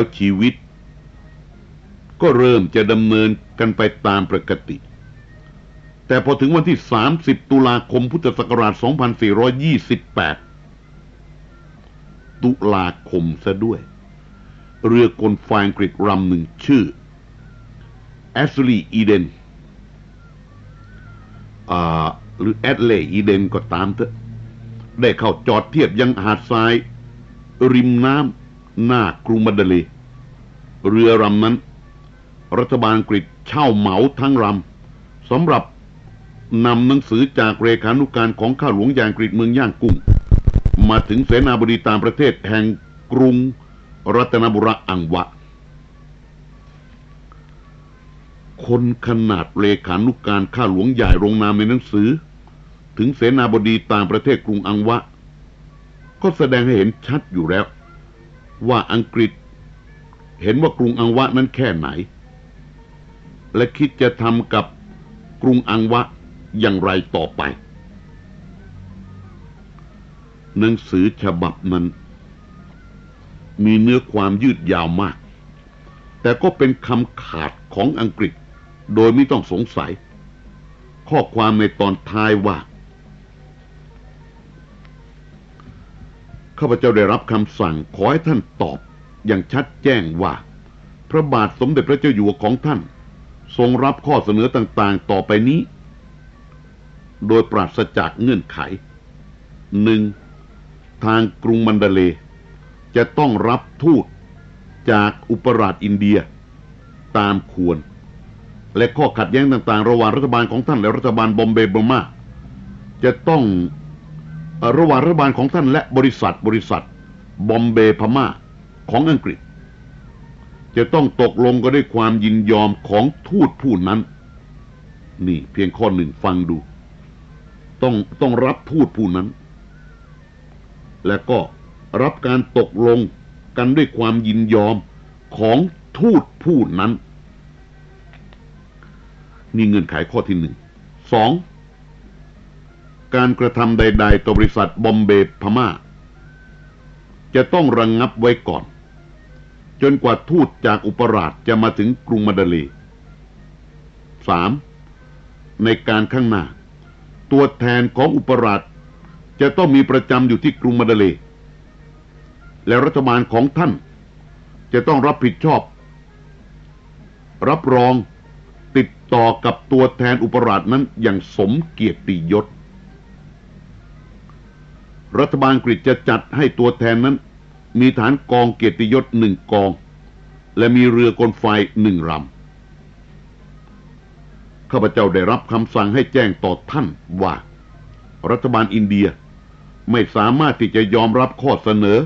แล้วชีวิต ก็เริ่มจะดำเนินกันไปตามปกติ แต่พอถึงวันที่ 30 ตุลาคมพุทธศักราช 2428 ตุลาคมซะด้วย เรือกลไฟอังกฤษลำหนึ่งชื่อแอสลีอีเดนหรือแอดเลอีเดนก็ตามเถอะได้เข้าจอดเทียบยังหาดทราย ริมน้ำหน้ากรุงบันเดลี เรือลำนั้น รัฐบาลอังกฤษเช่าเหมาทั้งลำสำหรับนำหนังสือจากเรขานุการของข้าหลวงยางกฤษเมืองย่างกุ้ง มาถึงเสนาบดีต่างประเทศแห่งกรุงรัตนบุรีอังวะ คนขนาดเลขานุการข้าหลวงใหญ่ลงนามในหนังสือ ถึงเสนาบดีต่างประเทศกรุงอังวะ ก็แสดงให้เห็นชัดอยู่แล้ว ว่าอังกฤษ เห็นว่ากรุงอังวะนั้นแค่ไหน และคิดจะทำกับกรุงอังวะอย่างไรต่อไป หนังสือฉบับนั้น มีเนื้อความยืดยาวมาก แต่ก็เป็นคำขาดของอังกฤษโดยไม่ต้องสงสัย ข้อความในตอนท้ายว่าข้าพเจ้าได้รับคำสั่งขอให้ท่านตอบ อย่างชัดแจ้งว่า พระบาทสมเด็จพระเจ้าอยู่หัวของท่าน ทรงรับข้อเสนอต่างๆ ต่อไปนี้ โดยปราศจากเงื่อนไขหนึ่งทางกรุงมันเดเล จะต้องรับทูตจากอุปราชอินเดีย ตามควร และข้อขัดแย้งต่างๆ ระหว่างรัฐบาลของท่านและรัฐบาลบอมเบย์บร์มาจะต้องระหว่างรัฐบาลของท่านและบริษัทบริษัท บอมเบย์พม่า ของอังกฤษ จะต้องตกลงกันด้วยความยินยอมของทูตผู้นั้น นี่เพียงข้อหนึ่งฟังดู ต้องต้องรับทูตผู้นั้น และก็รับการตกลงกันด้วยความยินยอมของทูตผู้นั้นนี่เงื่อนไขข้อที่หนึ่งสองการกระทำใด ๆต่อบริษัทบอมเบย์พม่า จะต้องระงงับไว้ก่อน จนกว่าทูตจากอุปราชจะมาถึงกรุงมาดลีสามในการข้างหน้า ตัวแทนของอุปราชจะต้องมีประจำอยู่ที่กรุงมาดาเลและรัฐบาลของท่าน จะต้องรับผิดชอบ รับรองติดต่อกับตัวแทนอุปราชนั้นอย่างสมเกียรติยศ รัฐบาลอังกจะจัดให้ตัวแทนนั้น มีฐานกองเกียรติยศหนึ่งกอง และมีเรือกลไฟหนึ่งลำข้าพเจ้าได้รับคำสั่งให้แจ้งต่อท่านว่า รัฐบาลอินเดียไม่สามารถที่จะยอมรับข้อเสนอ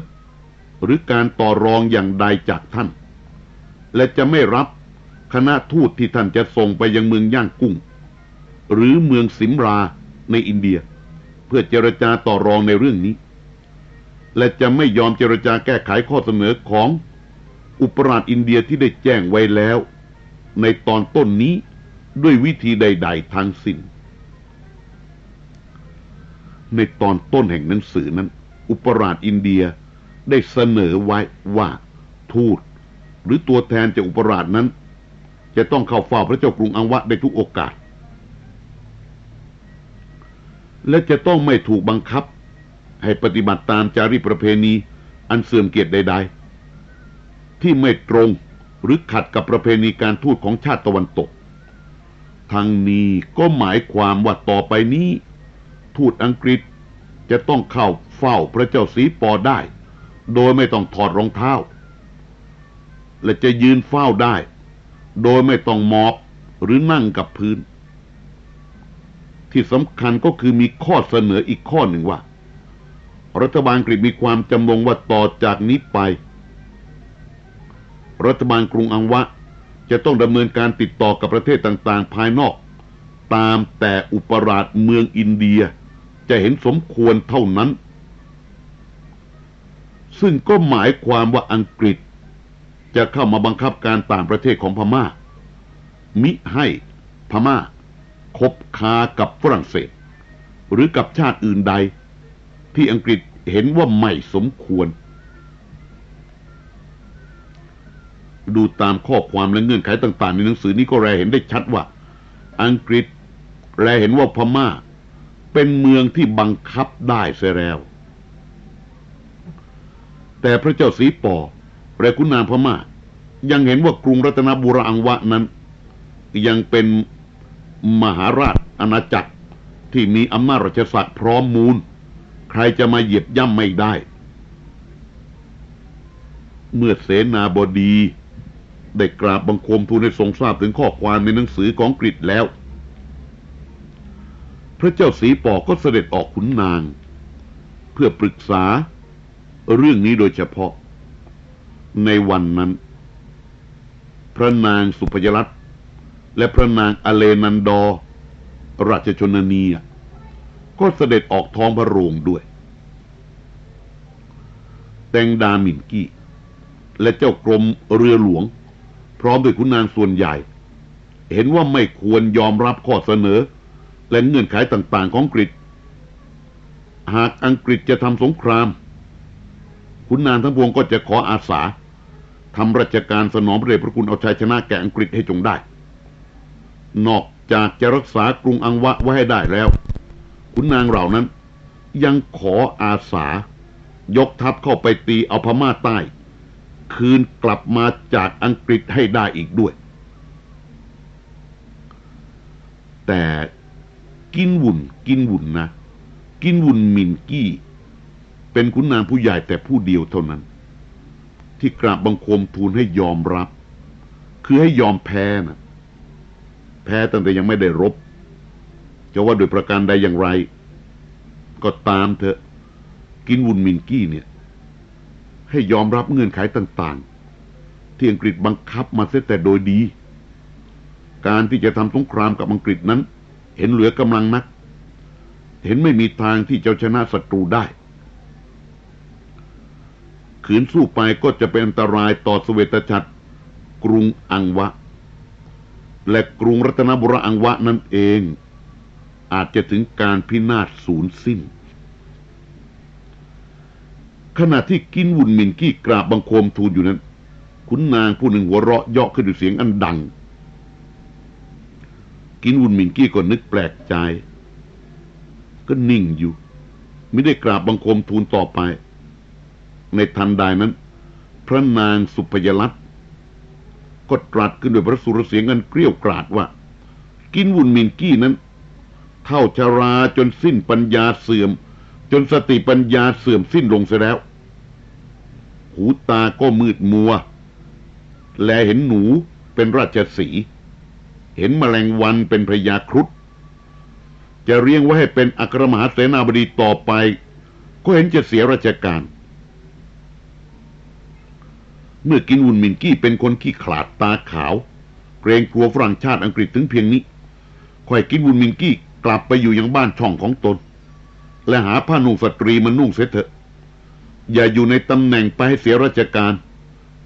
หรือการต่อรองอย่างใดจากท่าน และจะไม่รับคณะทูตที่ท่านจะส่งไปยังเมืองย่างกุ้ง หรือเมืองสิมราในอินเดีย เพื่อเจรจาต่อรองในเรื่องนี้ และจะไม่ยอมเจรจาแก้ไขข้อเสนอของอุปราชอินเดียที่ได้แจ้งไว้แล้ว ในตอนต้นนี้ด้วยวิธีใด ๆทั้งสิ้น ในตอนต้นแห่งหนังสือนั้น อุปราชอินเดียได้เสนอไว้ว่าทูตหรือตัวแทนจากอุปราชนั้น จะต้องเข้าเฝ้าพระเจ้ากรุงอังวะได้ทุกโอกาส และจะต้องไม่ถูกบังคับ ให้ปฏิบัติตามจารีประเพณี อันเสื่อมเกียรติใด ๆ ที่ไม่ตรงหรือขัดกับประเพณีการทูตของชาติตะวันตกทั้งนี้ก็หมายความว่าต่อไปนี้ ทูตอังกฤษจะต้องเข้าเฝ้าพระเจ้าสีปอได้ โดยไม่ต้องถอดรองเท้า และจะยืนเฝ้าได้ โดยไม่ต้องมอบหรือนั่งกับพื้น ที่สำคัญก็คือมีข้อเสนออีกข้อหนึ่งว่า รัฐบาลอังกฤษมีความจำงว่าต่อจากนี้ไป รัฐบาลกรุงอังวะ จะต้องดำเนินการติดต่อกับประเทศต่างๆ ภายนอก ตามแต่อุปราชเมืองอินเดีย จะเห็นสมควรเท่านั้น ซึ่งก็หมายความว่าอังกฤษ จะเข้ามาบังคับการต่างประเทศของพม่า มิให้พม่าคบค้ากับฝรั่งเศส หรือกับชาติอื่นใด ที่อังกฤษเห็นว่าไม่สมควร ดูตามข้อความและเงื่อนไขต่าง ๆ ในหนังสือนี้ก็แลเห็นได้ชัดว่า อังกฤษแลเห็นว่าพม่า เป็นเมืองที่บังคับได้เสียแล้ว แต่พระเจ้าสีปอและคุณนางพม่า ยังเห็นว่ากรุงรัตนบุรีอังวะนั้น ยังเป็นมหาราชอาณาจักรที่มีอำนาจราชศักดิ์พร้อมมูล ใครจะมาเหยียบย่ำไม่ได้ เมื่อเสนาบดีได้กราบบังคมทูลให้ทรงทราบถึงข้อความในหนังสือของกฤษแล้ว พระเจ้าสีปอก็เสด็จออกขุนนาง เพื่อปรึกษาเรื่องนี้โดยเฉพาะ ในวันนั้น พระนางสุพยรัตและพระนางอเลนันดอราชชนนี ก็เสด็จออกท้องพระโรงด้วย แตงดามินกี้ และเจ้ากรมเรือหลวง พร้อมด้วยขุนนางส่วนใหญ่ เห็นว่าไม่ควรยอมรับข้อเสนอ และเงื่อนไขต่างๆของอังกฤษหากอังกฤษจะทำสงครามขุนนางทั้งปวงก็จะขออาสาทำราชการสนองพระเดชพระคุณเอาชัยชนะแก่อังกฤษให้จงได้ นอกจากจะรักษากรุงอังวะไว้ให้ได้แล้ว ขุนนางเหล่านั้น ยังขออาสายกทัพเข้าไปตีเอาพม่าใต้ คืนกลับมาจากอังกฤษให้ได้อีกด้วย แต่กินวุ่นกินวุ่นนะ กินวุ่นมินกี้ เป็นขุนนางผู้ใหญ่แต่ผู้เดียวเท่านั้น ที่กราบบังคมทูลให้ยอมรับ คือให้ยอมแพ้นะแพ้ตั้งแต่ยังไม่ได้รบ จะว่าโดยประการใดอย่างไร ก็ตามเถอะ กินวุนมินกี้เนี่ย ให้ยอมรับเงื่อนไขต่างๆ ที่อังกฤษบังคับมาเสียแต่โดยดี การที่จะทำสงครามกับอังกฤษนั้น เห็นเหลือกำลังนัก เห็นไม่มีทางที่จะชนะศัตรูได้ขืนสู้ไปก็จะเป็นอันตรายต่อสเวตฉัตรกรุงอังวะ และกรุงรัตนบุรีอังวะนั่นเอง อาจจะถึงการพินาศสูญสิ้น ขณะที่กินวุ่นมินกี้กราบบังคมทูลอยู่นั้น ขุนนางผู้หนึ่งหัวเราะเยาะขึ้นด้วยเสียงอันดัง กินวุ่นมินกี้ก็นึกแปลกใจ ก็นิ่งอยู่ ไม่ได้กราบบังคมทูลต่อไป ในทันใดนั้น พระนางสุพยรัตน์ก็ตรัสขึ้นด้วยพระสุรเสียงอันเกลี้ยวกราดว่า กินวุ่นมินกี้นั้น เท่าชาราจนสิ้นปัญญาเสื่อม จนสติปัญญาเสื่อมสิ้นลงเสียแล้ว หูตาก็มืดมัว แลเห็นหนูเป็นราชสี เห็นมแมลงวันเป็นพระยาครุฑจะเรียงไว้ให้เป็นอัครมหาเสนาบดีต่อไป ก็เห็นจะเสียราชการ เมื่อกินวุนมินกี้เป็นคนขี้ขลาดตาขาว เกรงกลัวฝรั่งชาติอังกฤษถึงเพียงนี้คอยกินวุนมินกี้ กลับไปอยู่ยังบ้านช่องของตน และหาผ้านุ่งสตรีมานุ่งเสียเถอะ อย่าอยู่ในตำแหน่งไปให้เสียราชการ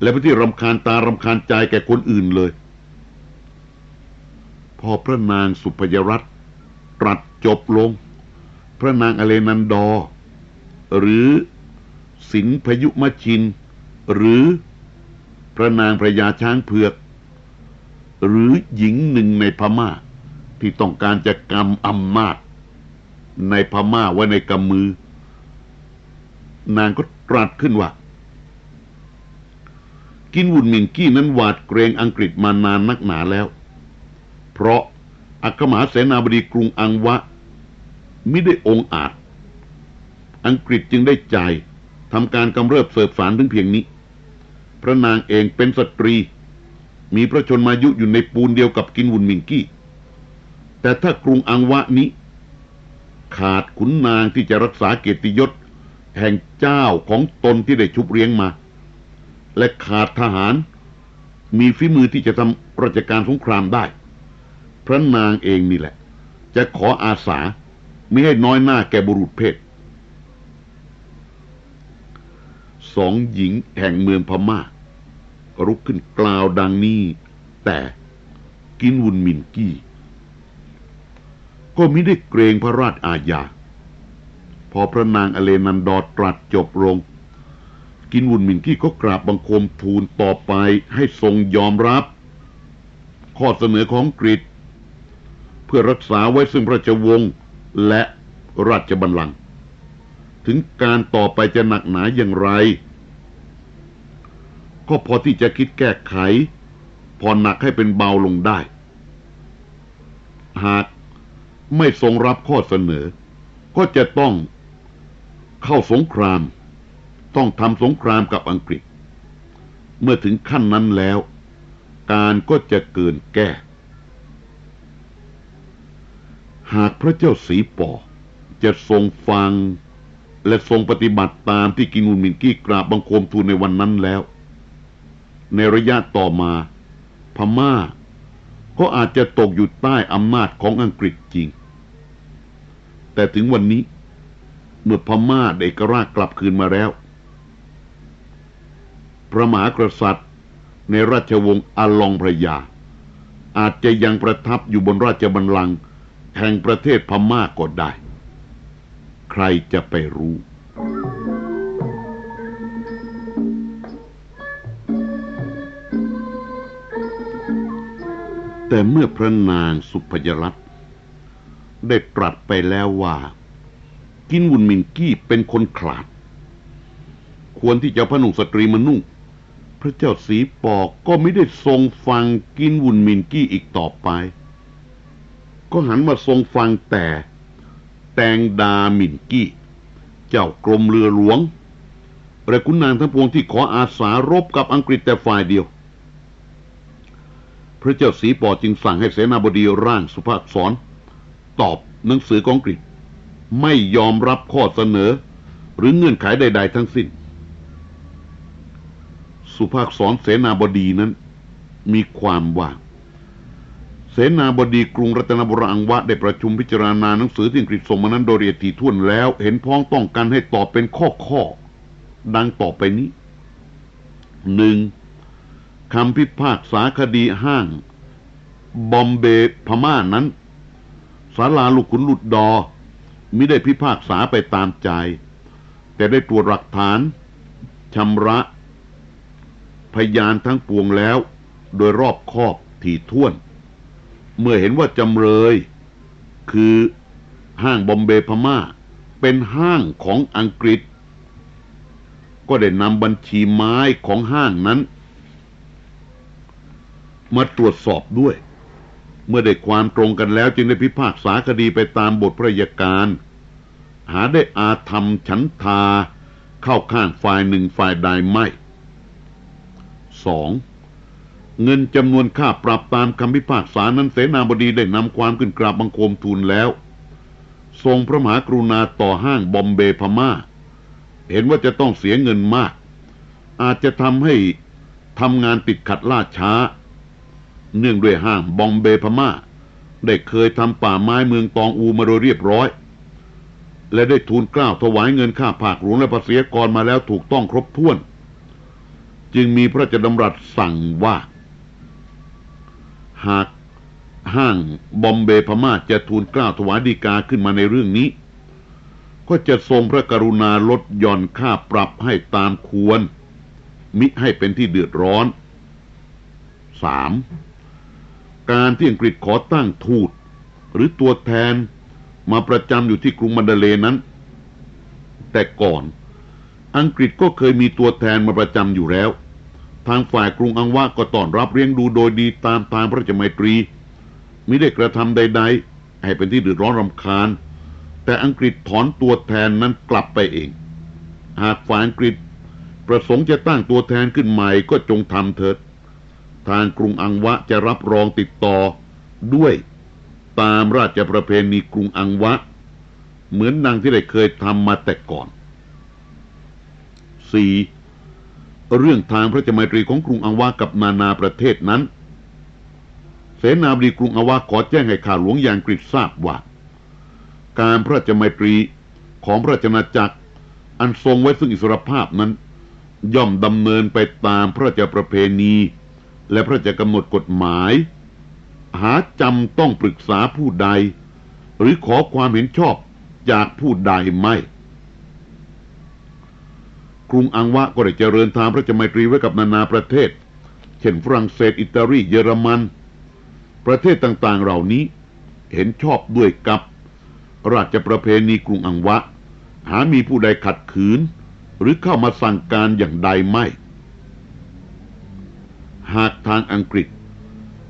และไปที่รำคาญตารำคาญใจแก่คนอื่นเลย พอพระนางศุภยาลัตตรัสจบลง พระนางอเลนันดอ หรือซินพยูมะชิน หรือพระนางพระยาช้างเผือก หรือหญิงหนึ่งในพม่าา ที่ต้องการจะกำอำนาจในพม่าไว้ในกำมือ นางก็ตรัสขึ้นว่า กินวุนมินกี้นั้นหวาดเกรงอังกฤษมานานนักหนาแล้ว เพราะอัครมหาเสนาบดีกรุงอังวะไม่ได้องอาจ อังกฤษจึงได้ใจทำการกำเริบเสิบสารถึงเพียงนี้ พระนางเองเป็นสตรี มีพระชนมายุอยู่ในปูนเดียวกับกินวุนมิงกี้ แต่ถ้ากรุงอังวะนี้ ขาดขุนนางที่จะรักษาเกียรติยศ แห่งเจ้าของตนที่ได้ชุบเลี้ยงมา และขาดทหาร มีฝีมือที่จะทำราชการสงครามได้ พระนางเองนี่แหละ จะขออาสาไม่ให้น้อยหน้าแก่บุรุษเพศสองหญิงแห่งเมืองพมา่ารุกขึ้นกล่าวดังนี้ แต่กินวุนมินกี้ ก็มิได้เกรงพระราชอาญา พอพระนางอเลนันดอตรัสจบลง กินวุ่นหมิงกี้ก็กราบบังคมทูลต่อไปให้ทรงยอมรับ ข้อเสนอของอังกเพื่อรักษาไว้ซึ่งพระราชวงศ์และราชบัลลังก์ถึงการต่อไปจะหนักหนาอย่างไร ก็พอที่จะคิดแก้ไข พอหนักให้เป็นเบาลงได้ หาก ไม่ทรงรับข้อเสนอ ก็จะต้องเข้าสงคราม ต้องทำสงครามกับอังกฤษ เมื่อถึงขั้นนั้นแล้ว การก็จะเกินแก้ หากพระเจ้าสีปอจะทรงฟังและทรงปฏิบัติตามที่กินุนมินกี้กราบบังคมทูลในวันนั้นแล้ว ในระยะต่อมา พม่าก็อาจจะตกอยู่ใต้อำนาจของอังกฤษจริง แต่ถึงวันนี้ เมื่อพม่าได้กราชกลับคืนมาแล้ว พระมหากษัตริย์ ในราชวงศ์อาลองพระยา อาจจะยังประทับอยู่บนราชบัลลังก์แห่งประเทศพม่าก็ได้ ใครจะไปรู้แต่เมื่อพระนางสุพยรัตน์ ได้ตรัสไปแล้วว่า กินวุนมิงกี้เป็นคนขลาด ควรที่จะพนุ่งสตรีมานุ่ง พระเจ้าสีปอกก็ไม่ได้ทรงฟังกินวุนมินกี้อีกต่อไป ก็หันมาทรงฟังแต่ แตงดามินกี้ เจ้ากรมเรือหลวงและคุณนางทั้งปวงที่ขออาสารบกับอังกฤษแต่ฝ่ายเดียว พระเจ้าสีปอจึงสั่งให้เสนาบดีร่างสุภาพสอน ตอบหนังสือของอังกฤษ ไม่ยอมรับข้อเสนอ หรือเงื่อนไขใด ๆ ทั้งสิ้น สุภาพสอนเสนาบดีนั้น มีความว่าเสนาบดีกรุงรัตนบุรีอังวะได้ประชุมพิจารณาหนังสือที่อังกฤษส่งมานั้นโดยละเอียดถี่วนแล้ว เห็นพ้องต้องกันให้ตอบเป็นข้อข้อๆดังต่อไปนี้หนึ่งคำพิพากษาคดีห้าง บอมเบย์พม่านั้น ศาลาลูกขุนหลุดดอมิได้พิพากษาไปตามใจ แต่ได้ตรวจหลักฐานชำระ พยานทั้งปวงแล้ว โดยรอบคอบถี่ถ้วน เมื่อเห็นว่าจำเลย คือห้างบอมเบยพม่า เป็นห้างของอังกฤษ ก็ได้นำบัญชีไม้ของห้างนั้น มาตรวจสอบด้วย เมื่อได้ความตรงกันแล้วจึงได้พิพากษาคดีไปตามบทพระยาการ หาได้อาธรรมฉันทา เข้าข้างฝ่ายหนึ่งฝ่ายใดไม่สองเงินจำนวนค่าปรับตามคำพิพากษานั้นเสนาบดีได้นำความขึ้นกราบบังคมทูลแล้ว ทรงพระมหากรุณาต่อห้างบอมเบย์พม่า เห็นว่าจะต้องเสียเงินมาก อาจจะทำให้ทำงานติดขัดล่าช้า เนื่องด้วยห้างบอมเบย์พม่า ได้เคยทำป่าไม้เมืองตองอูมาโดยเรียบร้อย และได้ทูลกล้าวถวายเงินค่าภาคหลวงและภาษีกรมาแล้วถูกต้องครบถ้วน จึงมีพระราชดำรัสสั่งว่า หากห้างบอมเบย์พม่าจะทูลกล้าวถวายดีกาขึ้นมาในเรื่องนี้ ก็จะทรงพระกรุณาลดหย่อนค่าปรับให้ตามควร มิให้เป็นที่เดือดร้อน 3. การที่อังกฤษขอตั้งทูต หรือตัวแทนมาประจำอยู่ที่กรุงมันเดเลนั้น แต่ก่อนอังกฤษก็เคยมีตัวแทนมาประจำอยู่แล้ว ทางฝ่ายกรุงอังวะก็ต้อนรับเลี้ยงดูโดยดีตามทางพระราชมัยตรีมิได้กระทำใด ๆ ให้เป็นที่เดือดร้อนรำคาญ แต่อังกฤษถอนตัวแทนนั้นกลับไปเอง หากฝ่ายอังกฤษประสงค์จะตั้งตัวแทนขึ้นใหม่ก็จงทำเถิด ทางกรุงอังวะจะรับรองติดต่อด้วยตามราชประเพณีกรุงอังวะ เหมือนดังที่ได้เคยทำมาแต่ก่อน 4. เรื่องทางพระจ้าไมตรีของกรุงอังวะกับนานาประเทศนั้น เสนาบดีกรุงอังวะขอแจ้งให้ข่าวหลวงอย่างกฤษทราบว่า การพระจ้าไมตรีของพระรานาจักรอันทรงไว้ซึ่งอิสรภาพนั้น ย่อมดำเนินไปตามพระราชประเพณี และพระราชกำหนดกฎหมาย หาจำต้องปรึกษาผู้ใด หรือขอความเห็นชอบจากผู้ใดไม่ กรุงอังวะก็ได้เจริญทางพระเจไมตรีไว้กับนานาประเทศ เช่นฝรั่งเศสอิตาลีเยอรมัน ประเทศต่างๆเหล่านี้เห็นชอบด้วยกับ ราชประเพณีกรุงอังวะ หามีผู้ใดขัดขืน หรือเข้ามาสั่งการอย่างใดไม่ หากทางอังกฤษ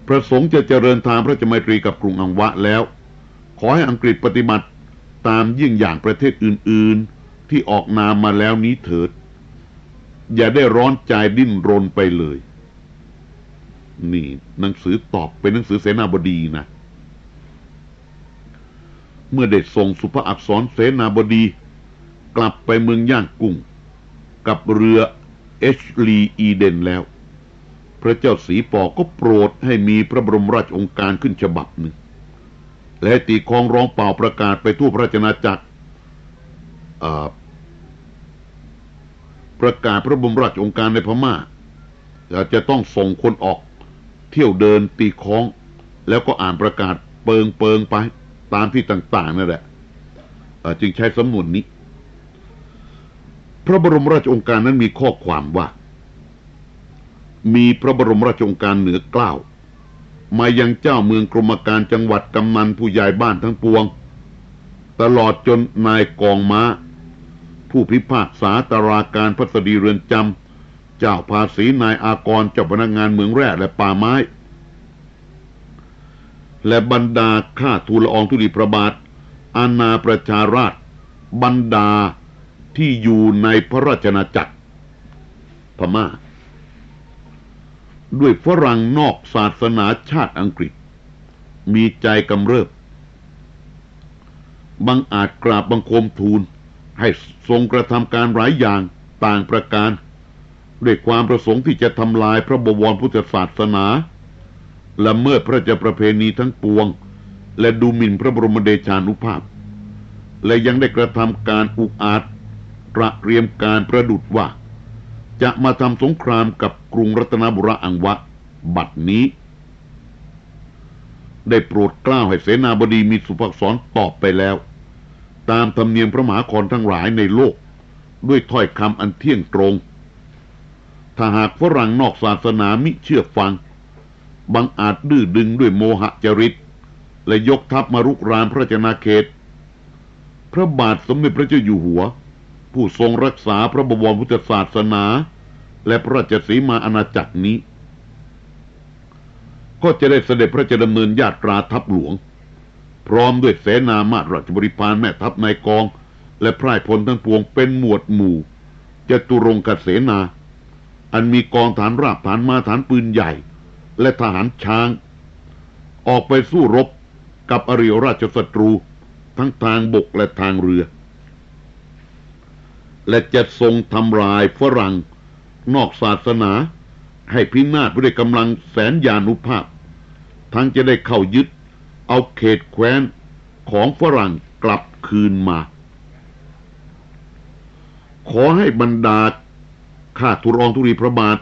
ประสงค์จะเจริญทางพระเจไมตรีกับกรุงอังวะแล้ว ขอให้อังกฤษปฏิบัติตามยิ่งอย่างประเทศอื่นๆที่ออกนามมาแล้วนี้เถิด อย่าได้ร้อนใจดิ้นรนไปเลย นี่หนังสือตอบเป็นหนังสือเสนาบดีนะ เมื่อเด็ดส่งสุภอักษรเสนาบดี กลับไปเมืองย่างกุ้ง กับเรือเอชลีอีเดนแล้ว พระเจ้าสีปอก็โปรดให้มีพระบรมราชองค์การขึ้นฉบับหนึ่ง และตีคองร้องเป่าประกาศไปทั่วพระราชนาจักรประกาศพระบรมราชองค์การในพม่าจะต้องส่งคนออก เที่ยวเดินตีคอง แล้วก็อ่านประกาศเปิงเปิงไปตามที่ต่างๆนั่นแหละจึงใช้สำนวนนี้ พระบรมราชองค์การนั้นมีข้อความว่า มีพระบรมราชองการเหนือกล้าว มายังเจ้าเมืองกรมการจังหวัดกำนันผู้ใหญ่บ้านทั้งปวง ตลอดจนนายกองม้า ผู้พิพากษาตาราการพัสดีเรือนจำ เจ้าภาษีนายอากรเจ้าพนักงานเมืองแร่และป่าไม้ และบรรดาข้าทูลอองธุลีพระบาท อาณาประชาราชบรรดาที่อยู่ในพระราชนาจักรพม่า ด้วยฝรั่งนอกศาสนาชาติอังกฤษ มีใจกำเริบ บังอาจกราบบังคมทูล ให้ทรงกระทำการหลายอย่างต่างประการ ด้วยความประสงค์ที่จะทำลายพระบวรพุทธศาสนาละเมิดพระเจ้าประเพณีทั้งปวง และดูหมิ่นพระบรมเดชานุภาพ และยังได้กระทำการอุกอาจระเรียมการประดุดว่า จะมาทำสงครามกับกรุงรัตนบุรีอังวะ บัดนี้ ได้โปรดกล้าวให้เสนาบดีมีสุภาพสอนตอบไปแล้ว ตามธรรมเนียมพระมหาคอนทั้งหลายในโลก ด้วยถ้อยคำอันเที่ยงตรง ถ้าหากฝรั่งนอกศาสนามิเชื่อฟังบังอาจดื้อดึงด้วยโมหะจริต และยกทัพมารุกรานพระเจนาเขต พระบาทสมเด็จพระเจ้าอยู่หัว ผู้ทรงรักษาพระบวรพุทธศาสนา และพระราชสีมาอาณาจักรนี้ ก็จะได้เสด็จพระเจ้าดำเนินญาตราทัพหลวง พร้อมด้วยเสนามาตราชบริพารแม่ทัพนายกอง และพร่ายพลทั้งปวงเป็นหมวดหมู่จตุรงกเสนา อันมีกองฐานราบฐานมาฐานปืนใหญ่ และทหารช้าง ออกไปสู้รบกับอริยราชศัตรู ทั้งทางบกและทางเรือ และจะทรงทำลายฝรั่ง นอกศาสนา ให้พินาศด้วยกำลังแสนยานุภาพ ทั้งจะได้เข้ายึด เอาเขตแคว้นของฝรั่งกลับคืนมา ขอให้บรรดาข้าทุรองทุรีพระบาท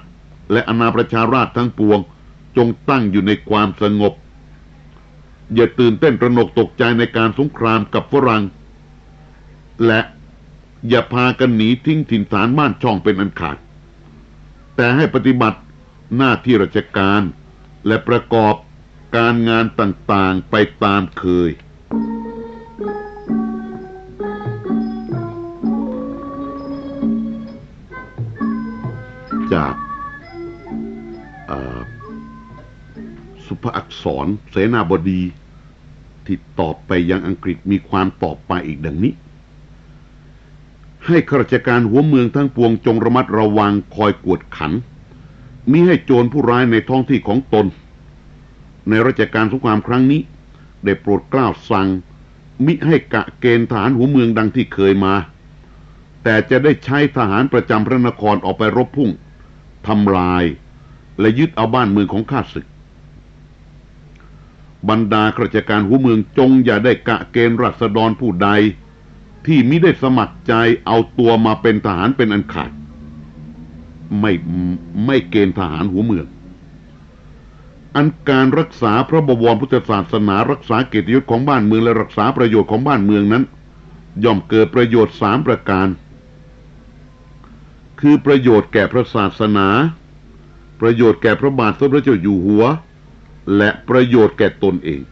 และอนาประชาราชทั้งปวงจงตั้งอยู่ในความสงบ อย่าตื่นเต้นระหนกตกใจในการสงครามกับฝรั่ง และ อย่าพากันหนีทิ้งถิ่นฐานบ้านช่องเป็นอันขาด แต่ให้ปฏิบัติหน้าที่ราชการและประกอบการงานต่างๆไปตามเคย จากสุภอักษรเสนาบดี ที่ตอบไปยังอังกฤษมีความตอบไปอีกดังนี้ ให้ข้าราชการหัวเมืองทั้งปวงจงระมัดระวังคอยกวดขันมิให้โจรผู้ร้ายในท้องที่ของตน ในราชการสงครามครั้งนี้ ได้โปรดกล้าวสั่ง มิให้กะเกณฑ์ทหารหัวเมืองดังที่เคยมา แต่จะได้ใช้ทหารประจำพระนครออกไปรบพุ่งทำลาย และยึดเอาบ้านเมืองของข้าศึก บรรดาข้าราชการหัวเมืองจงอย่าได้กะเกณฑ์รัษฎรผู้ใด ที่มิได้สมัครใจเอาตัวมาเป็นทหารเป็นอันขาด ไม่ไม่เกณฑ์ทหารหัวเมือง อันการรักษาพระบวรพุทธศาสนารักษาเกียรติยศของบ้านเมืองและรักษาประโยชน์ของบ้านเมืองนั้น ย่อมเกิดประโยชน์สามประการ คือประโยชน์แก่พระศาสนา ประโยชน์แก่พระบาทสมเด็จเจ้าอยู่หัว และประโยชน์แก่ตนเอง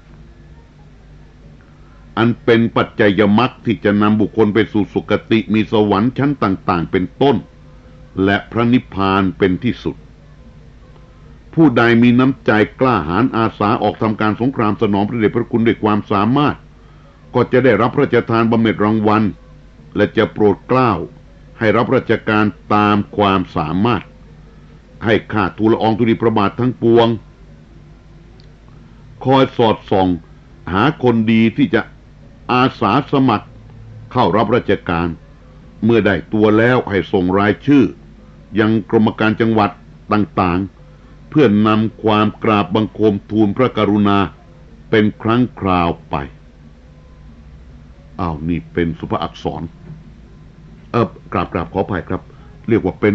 อันเป็นปัจจัยมรรคที่จะนำบุคคลไปสู่สุคติมีสวรรค์ชั้นต่าง ๆ เป็นต้น และพระนิพพานเป็นที่สุด ผู้ใดมีน้ำใจกล้าหาญอาสาออกทำการสงครามสนองพระเดชพระคุณด้วยความสามารถ ก็จะได้รับพระราชทานบำเหน็จรางวัล และจะโปรดเกล้า ให้รับราชการตามความสามารถ ให้ข้าทูลอองธุลีพระบาททั้งปวง คอยสอดส่อง หาคนดีที่จะ อาสาสมัคร เข้ารับราชการ เมื่อได้ตัวแล้วให้ส่งรายชื่อ ยังกรมการจังหวัดต่างๆ เพื่อนำความกราบบังคมทูลพระกรุณาเป็นครั้งคราวไปอ้าวนี่เป็นสุภาพอักษร เออกราบกราบขออภัยครับ เรียกว่าเป็น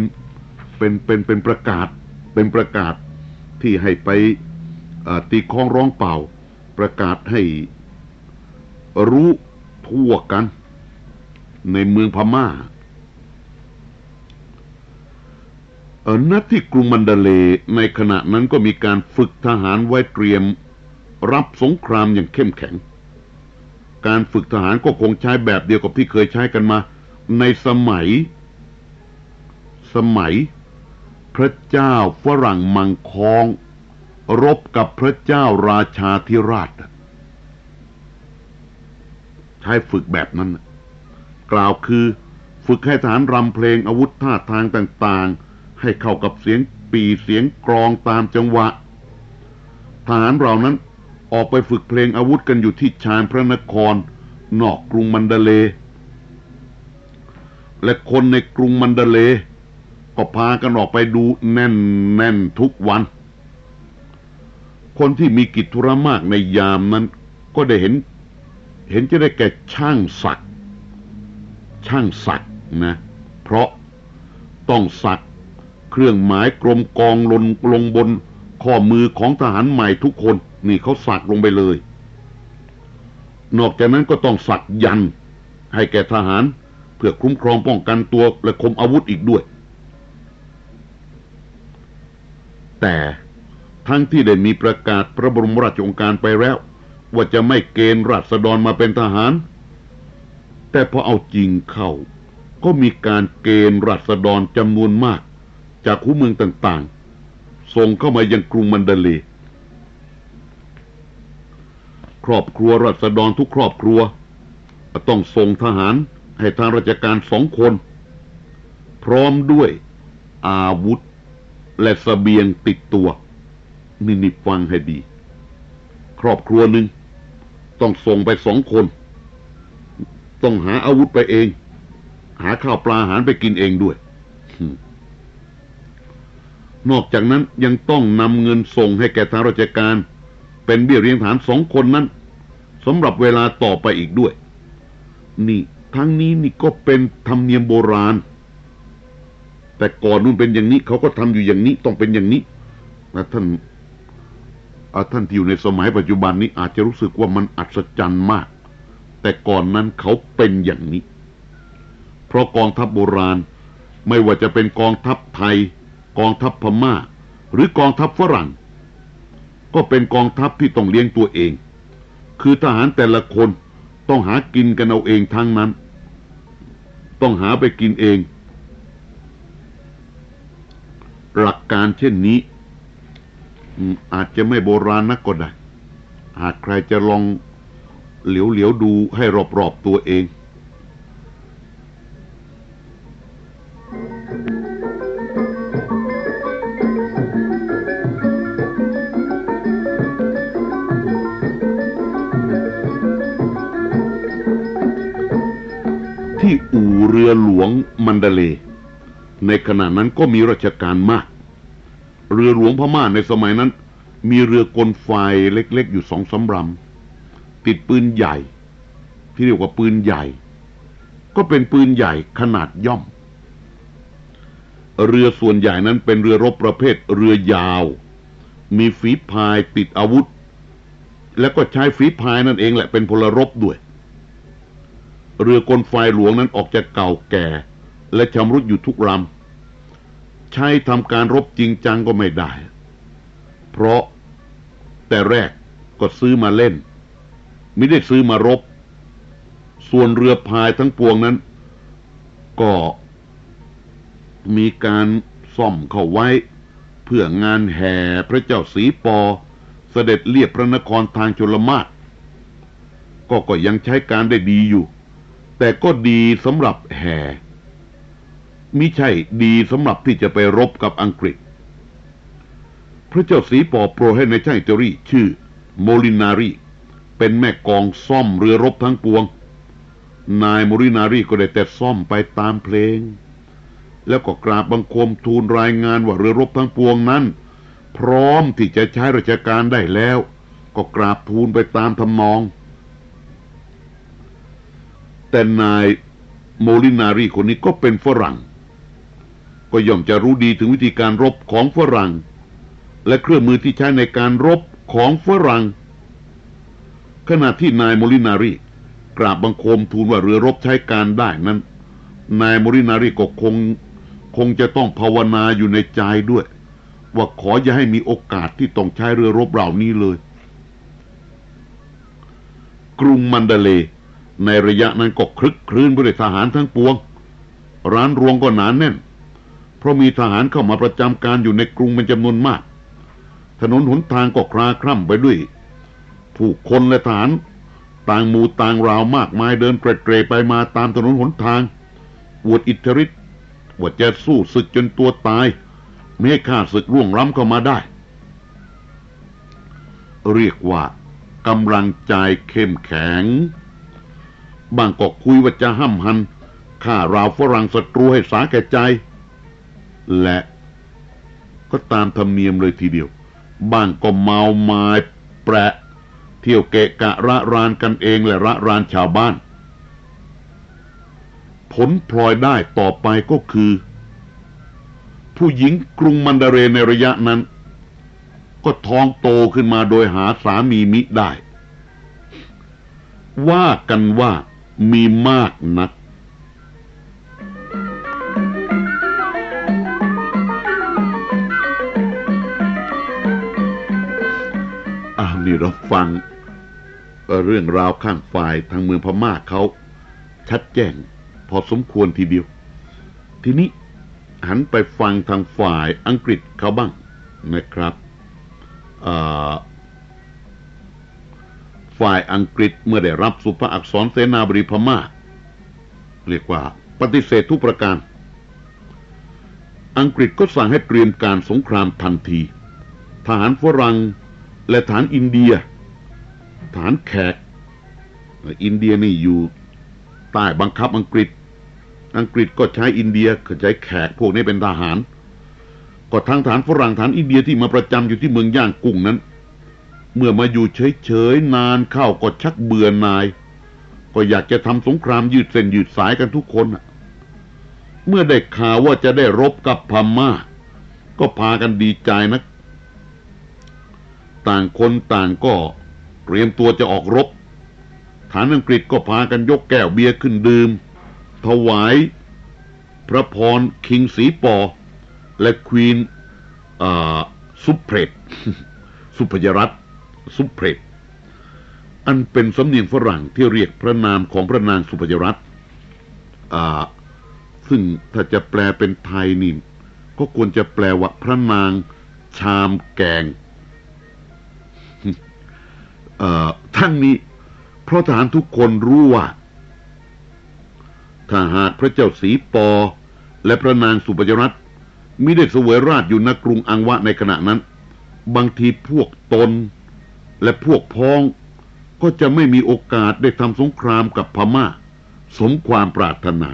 เป็นเป็นเป็นประกาศ เป็นประกาศที่ให้ไปตีค้องร้องเป่า ประกาศให้ รู้ทั่วกัน ในเมืองพม่าเออณที่กรุงมันดาเลในขณะนั้นก็มีการฝึกทหารไว้เตรียมรับสงครามอย่างเข้มแข็ง การฝึกทหารก็คงใช้แบบเดียวกับที่เคยใช้กันมา ในสมัย สมัย พระเจ้าฝรั่งมังคอง รบกับพระเจ้าราชาธิราช ช้ฝึกแบบนั้น กล่าวคือฝึกให้ทหารรำเพลงอาวุธท่าทางต่างๆ ให้เข้ากับเสียงปีเสียงกรองตามจังหวะ ทหารเหล่านั้นออกไปฝึกเพลงอาวุธกันอยู่ที่ชานพระนคร นอกกรุงมันเดเล และคนในกรุงมันเดเล ก็พากันออกไปดูแน่นแน่นทุกวัน คนที่มีกิจธุระมากในยามนั้นก็ได้เห็น เห็นจะได้แก่ช่างสัก ช่างสักนะ เพราะต้องสักเครื่องหมายกรมกองลงลงบนข้อมือของทหารใหม่ทุกคน นี่เขาสักลงไปเลย นอกจากนั้นก็ต้องสักยัน ให้แก่ทหารเพื่อคุ้มครองป้องกันตัวและคมอาวุธอีกด้วย แต่ทั้งที่ได้มีประกาศพระบรมราชโองการไปแล้ว ว่าจะไม่เกณฑ์ราษฎรมาเป็นทหาร แต่พอเอาจริงเข้า ก็มีการเกณฑ์ราษฎรจำนวนมาก จากคูเมืองต่างๆ ส่งเข้ามายังกรุงมันดาลย์ครอบครัวราษฎรทุกครอบครัว ต้องส่งทหารให้ทางราชการสองคน พร้อมด้วยอาวุธและสเสบียงติดตัว นี่นิฟังให้ดี ครอบครัวหนึ่ง ต้องส่งไปสองคน ต้องหาอาวุธไปเอง หาข้าวปลาอาหารไปกินเองด้วย นอกจากนั้นยังต้องนำเงินส่งให้แก่ทางราชการ เป็นเบี้ยเลี้ยงฐานสองคนนั้นสำหรับเวลาต่อไปอีกด้วย นี่ทั้งนี้นี่ก็เป็นธรรมเนียมโบราณ แต่ก่อนนู้นเป็นอย่างนี้เขาก็ทำอยู่อย่างนี้ต้องเป็นอย่างนี้นะท่าน ท่านที่อยู่ในสมัยปัจจุบันนี้อาจจะรู้สึกว่ามันอัศจรรย์มาก แต่ก่อนนั้นเขาเป็นอย่างนี้ เพราะกองทัพโบราณไม่ว่าจะเป็นกองทัพไทย กองทัพพม่า หรือกองทัพฝรั่ง ก็เป็นกองทัพที่ต้องเลี้ยงตัวเอง คือทหารแต่ละคนต้องหากินกันเอาเองทั้งนั้น ต้องหาไปกินเอง หลักการเช่นนี้ อาจจะไม่โบราณนักก็ได้ หากใครจะลองเหลียวเหลียวดูให้รอบๆตัวเอง ที่อู่เรือหลวงมันเดเล ในขณะนั้นก็มีราชการมาก เรือหลวงพม่าในสมัยนั้น มีเรือกลไฟเล็กๆ อยู่สองสำรำติดปืนใหญ่ ที่เรียกว่าปืนใหญ่ ก็เป็นปืนใหญ่ขนาดย่อม เรือส่วนใหญ่นั้นเป็นเรือรบประเภทเรือยาว มีฝีพายติดอาวุธ แล้วก็ใช้ฝีพายนั่นเองแหละเป็นพลรบด้วย เรือกลไฟหลวงนั้นออกจะเก่าแก่ และชำรุดอยู่ทุกล ใช้ทำการรบจริงจังก็ไม่ได้ เพราะแต่แรกก็ซื้อมาเล่น ไม่ได้ซื้อมารบ ส่วนเรือพายทั้งปวงนั้น ก็มีการซ่อมเข้าไว้ เพื่องานแห่พระเจ้าสีปอ เสด็จเลียบพระนครทางชลมาศก็ก็ยังใช้การได้ดีอยู่ แต่ก็ดีสำหรับแห่ มิใช่ดีสำหรับที่จะไปรบกับอังกฤษ พระเจ้าสีปอโปรให้ในช่างอิตาลีชื่อ โมลินารี เป็นแม่กองซ่อมเรือรบทั้งปวง นายโมลินารีก็ได้แต่ซ่อมไปตามเพลง แล้วก็กราบบังคมทูลรายงานว่าเรือรบทั้งปวงนั้น พร้อมที่จะใช้ราชการได้แล้ว ก็กราบทูลไปตามทำนอง แต่นายโมลินารีคนนี้ก็เป็นฝรั่ง ก็ย่อมจะรู้ดีถึงวิธีการรบของฝรั่ง และเครื่องมือที่ใช้ในการรบของฝรั่ง ขณะที่นายโมลินารีกราบบังคมทูลว่าเรือรบใช้การได้นั้น นายโมลินารีก็คงคงจะต้องภาวนาอยู่ในใจด้วย ว่าขออย่าให้มีโอกาสที่ต้องใช้เรือรบเหล่านี้เลย กรุงมันเดเลในระยะนั้นก็คลึกครื้นไปด้วยทหารทั้งปวง ร้านรวงก็หนานแน่น เพราะมีทหารเข้ามาประจำการอยู่ในกรุงเป็นจำนวนมาก ถนนหนทางก็คลาคล่ำไปด้วย ผู้คนและทหารต่างหมู่ต่างราวมากมายเดินเตรๆไปมาตามถนนหนทาง อวดอิทธิฤทธิ์ว่าจะสู้ศึกจนตัวตาย ไม่ให้ข้าศึกร่วงล้ำเข้ามาได้ เรียกว่ากำลังใจเข้มแข็ง บางก็คุยว่าจะห้ำหันฆ่าราวฝรั่งศัตรูให้สาแก่ใจ และก็ตามธรรมเนียมเลยทีเดียวบางก็เมาไม้แปะ เที่ยวเกะกะระรานกันเองและระรานชาวบ้าน ผลพลอยได้ต่อไปก็คือ ผู้หญิงกรุงมันดาเรในระยะนั้น ก็ท้องโตขึ้นมาโดยหาสามีมิได้ ว่ากันว่ามีมากนัก นี่เราฟังเรื่องราวข้างฝ่ายทางเมืองพม่าเขาชัดแจ้งพอสมควรทีเดียว ทีนี้หันไปฟังทางฝ่ายอังกฤษเขาบ้างนะครับฝ่ายอังกฤษเมื่อได้รับสุภาอักษรเสนาบดีพม่า เรียกว่าปฏิเสธทุกประการ อังกฤษก็สั่งให้เตรียมการสงครามทันที ทหารฝรั่ง และฐานอินเดีย ฐานแขก อินเดียนี่อยู่ใต้บังคับอังกฤษ อังกฤษก็ใช้อินเดียก็ใช้แขกพวกนี้เป็นทหาร ก็ทั้งฐานฝรั่งฐานอินเดียที่มาประจำอยู่ที่เมืองย่างกุ้งนั้น เมื่อมาอยู่เฉยๆนานเข้าก็ชักเบื่อนาย ก็อยากจะทำสงครามยืดเส้นยืดสายกันทุกคนเมื่อได้ข่าวว่าจะได้รบกับพม่า ก็พากันดีใจนะ ต่างคนต่างก็เตรียมตัวจะออกรบ ฐานอังกฤษก็พากันยกแก้วเบียร์ขึ้นดื่ม ถวาย พระพรคิงสีปอ และควีนซุปเพรตสุพยรัตซุปเพรตอันเป็นสำเนียงฝรั่งที่เรียกพระนามของพระนางสุพยรัตอ่าซึ่งถ้าจะแปลเป็นไทยนี่ก็ควรจะแปลว่าพระนางชามแกง ทั้งนี้ เพราะทหารทุกคนรู้ว่า ถ้าหากพระเจ้าสีปอ และพระนางสุปยรัตมิได้เสวยราชอยู่ณกรุงอังวะในขณะนั้น บางทีพวกตน และพวกพ้องก็จะไม่มีโอกาสได้ทำสงครามกับพม่า สมความปรารถนา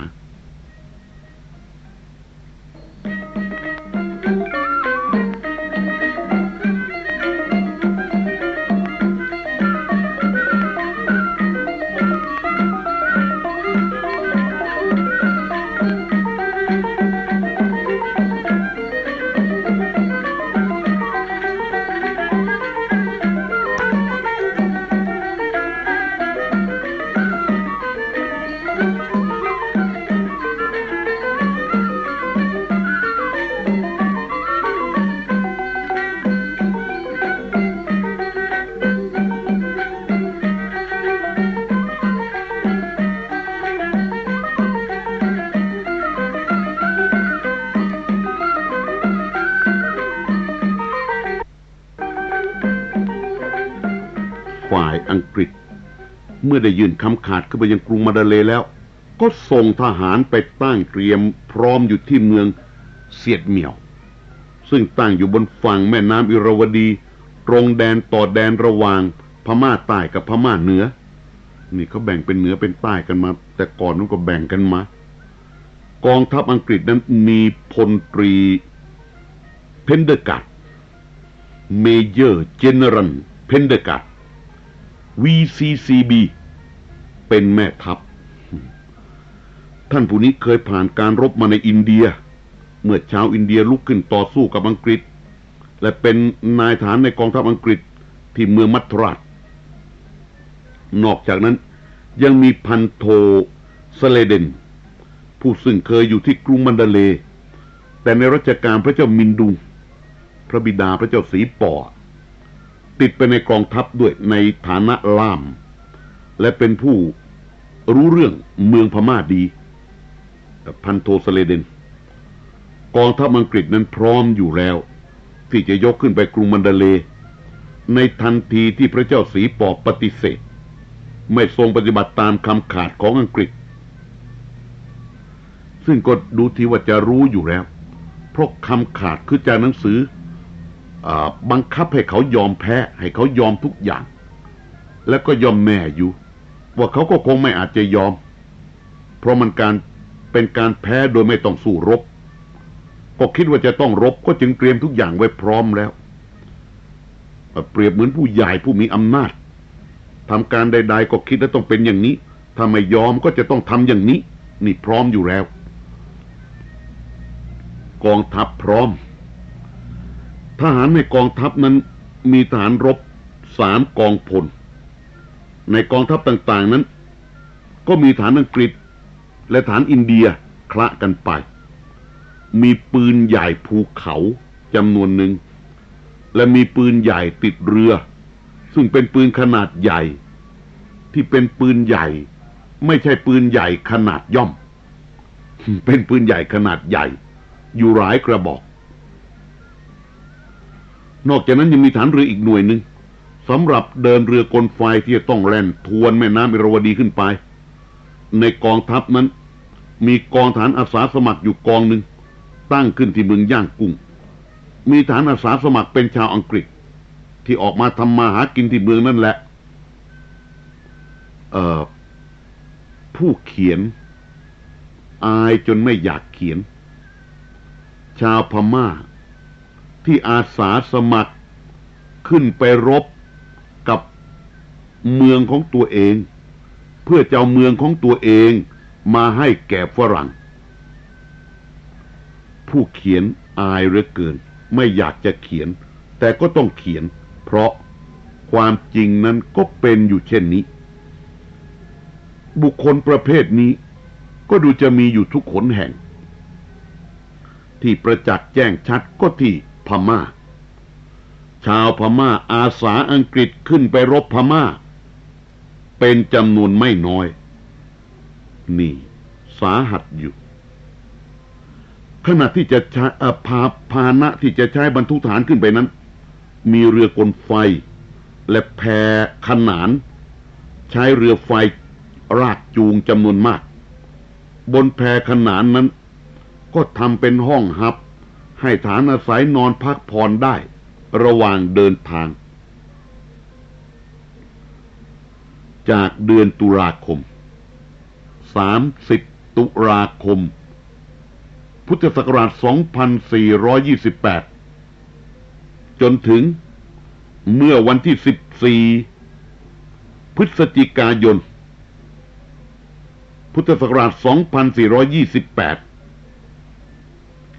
อังกฤษ เมื่อได้ยื่นคำขาดขึ้นไปยังกรุงมันดาเลแล้ว ก็ส่งทหารไปตั้งเตรียมพร้อมอยู่ที่เมืองเสียดเหมี่ยว ซึ่งตั้งอยู่บนฝั่งแม่น้ำอิรวดี ตรงแดนต่อแดนระหว่างพม่าใต้กับพม่าเหนือ นี่เขาแบ่งเป็นเหนือเป็นใต้กันมา แต่ก่อนนั้นก็แบ่งกันมากองทัพอังกฤษนั้นมีพลตรี Prendergast Major General Prendergast VC CB เป็นแม่ทัพ ท่านผู้นี้เคยผ่านการรบมาในอินเดีย เมื่อชาวอินเดียลุกขึ้นต่อสู้กับอังกฤษ และเป็นนายทหารในกองทัพอังกฤษที่เมืองมัทราส นอกจากนั้นยังมีพันโทสเลเดน ผู้ซึ่งเคยอยู่ที่กรุงมันดาเล แต่ในรัชกาลพระเจ้ามินดุง พระบิดาพระเจ้าสีป่อ ติดไปในกองทัพด้วยในฐานะล่าม และเป็นผู้รู้เรื่องเมืองพม่าดี พันโทสเลเดน กองทัพอังกฤษนั้นพร้อมอยู่แล้ว ที่จะยกขึ้นไปกรุงมันดาเล ในทันทีที่พระเจ้าสีปอบปฏิเสธ ไม่ทรงปฏิบัติตามคำขาดของอังกฤษ ซึ่งก็ดูทีว่าจะรู้อยู่แล้ว เพราะคำขาดคือจากหนังสืออ บังคับให้เขายอมแพ้ ให้เขายอมทุกอย่าง แล้วก็ยอมแม่อยู่ ว่าเขาก็คงไม่อาจจะยอม เพราะมันการเป็นการแพ้โดยไม่ต้องสู้รบ ก็คิดว่าจะต้องรบก็จึงเตรียมทุกอย่างไว้พร้อมแล้ว เปรียบเหมือนผู้ใหญ่ผู้มีอำนาจทำการใด ๆ ก็คิดว่าต้องเป็นอย่างนี้ ถ้าไม่ยอมก็จะต้องทำอย่างนี้ นี่พร้อมอยู่แล้ว กองทัพพร้อม ทหารในกองทัพนั้นมีทหารรบสามกองพล ในกองทัพต่างๆนั้น ก็มีฐานอังกฤษ และฐานอินเดียคละกันไป มีปืนใหญ่ภูเขาจำนวนหนึ่ง และมีปืนใหญ่ติดเรือ ซึ่งเป็นปืนขนาดใหญ่ ที่เป็นปืนใหญ่ ไม่ใช่ปืนใหญ่ขนาดย่อม เป็นปืนใหญ่ขนาดใหญ่ อยู่หลายกระบอก นอกจากนั้นยังมีฐานเรืออีกหน่วยหนึ่งสำหรับเดินเรือกลไฟที่จะต้องแล่นทวนแม่น้ำอิรวดีขึ้นไป ในกองทัพนั้น มีกองฐานอาสาสมัครอยู่กองหนึ่งตั้งขึ้นที่เมืองย่างกุ้ง มีฐานอาสาสมัครเป็นชาวอังกฤษ ที่ออกมาทำมาหากินที่เมืองนั่นแหละ เอ่อ ผู้เขียน อายจนไม่อยากเขียน ชาวพม่า ที่อาสาสมัครขึ้นไปรบกับเมืองของตัวเอง เพื่อจะเอาเมืองของตัวเองมาให้แก่ฝรั่ง ผู้เขียนอายเหลือเกิน ไม่อยากจะเขียน แต่ก็ต้องเขียน เพราะความจริงนั้นก็เป็นอยู่เช่นนี้ บุคคลประเภทนี้ก็ดูจะมีอยู่ทุกขนแห่ง ที่ประจักษ์แจ้งชัดก็ที่ พม่า ชาวพม่าอาสาอังกฤษขึ้นไปรบพม่า เป็นจำนวนไม่น้อย นี่ สาหัสอยู่ ขณะที่จะใช้พาพาหนะที่จะใช้บรรทุกฐานขึ้นไปนั้น มีเรือกลไฟ และแพขนาน ใช้เรือไฟรากจูงจำนวนมาก บนแพขนานนั้น ก็ทำเป็นห้องฮับ ให้ฐานอาศัยนอนพักผ่อนได้ ระหว่างเดินทาง จากเดือนตุลาคม 30 ตุลาคม พุทธศักราช 2428 จนถึงเมื่อวันที่ 14 พฤศจิกายน พุทธศักราช 2428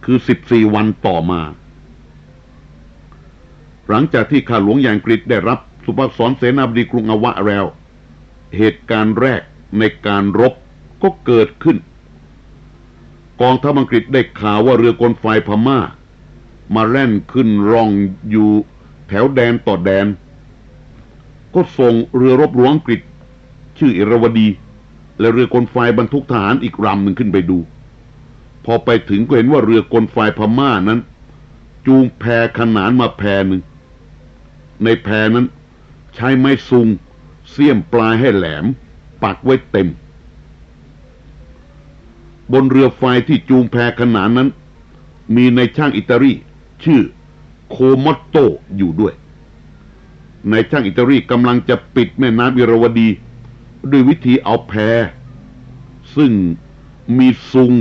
คือ14วันต่อมา หลังจากที่ข้าหลวงอย่างกฤษได้รับสุภาพสรเสนาบดีกรุงอวะแล้ว เหตุการณ์แรกในการรบก็เกิดขึ้น กองทัพอังกฤษได้ข่าวว่าเรือกลไฟพม่า มาแล่นขึ้นร่องอยู่แถวแดนต่อแดน ก็ส่งเรือรบหลวงอังกฤษ ชื่ออิรวดี และเรือกลไฟบรรทุกทหารอีกลำหนึ่งขึ้นไปดู พอไปถึงก็เห็นว่าเรือกลไฟพม่านั้น จูงแพขนานมาแพหนึ่ง ในแพนั้น ใช้ไม้ซุงเสี้ยมปลายให้แหลม ปักไว้เต็ม บนเรือไฟที่จูงแพขนานนั้น มีในช่างอิตาลีชื่อโคมอตโตอยู่ด้วย ในช่างอิตาลีกำลังจะปิดแม่น้ำอิรวดี ด้วยวิธีเอาแพซึ่งมีซุง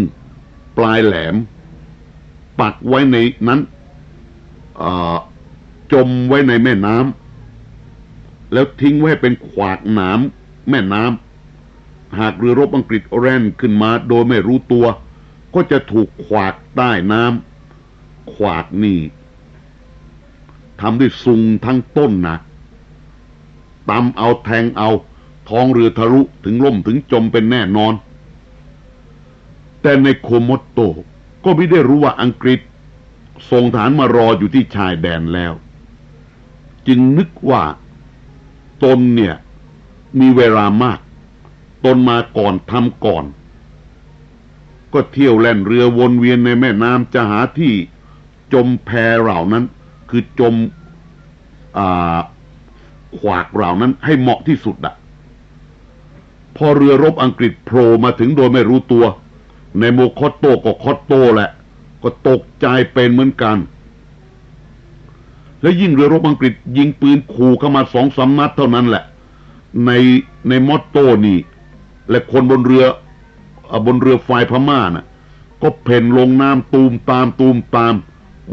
ปลายแหลม ปักไว้ในนั้นจมไว้ในแม่น้ำแล้วทิ้งไว้เป็นขวากหนามแม่น้ำหากเรือรบอังกฤษแร่นขึ้นมาโดยไม่รู้ตัว ก็จะถูกขวากใต้น้ำขวากนี่ทำด้วยซุงทั้งต้นนะตำเอาแทงเอา ท้องเรือทะลุถึงล่มถึงจมเป็นแน่นอน แต่ในโคโมโตก็ไม่ได้รู้ว่าอังกฤษส่งฐานมารออยู่ที่ชายแดนแล้ว จึงนึกว่าตนเนี่ย มีเวลามาก ตนมาก่อนทำก่อน ก็เที่ยวแล่นเรือวนเวียนในแม่น้ำจะหาที่จมแพเหล่านั้น คือจมขวากเหล่านั้นให้เหมาะที่สุดอะพอเรือรบอังกฤษโผล่มาถึงโดยไม่รู้ตัว ในโมคอตโตก็คอตโตแหละ ก็ตกใจเป็นเหมือนกัน และยิ่งเรือรบอังกฤษยิงปืนขู่เข้ามาสองสามนัดเท่านั้นแหละ ในในมอตโต้นี่ และคนบนเรือบนเรือไฟพม่านะ่ะ ก็เพ่นลงน้ำตูมตามตูมตาม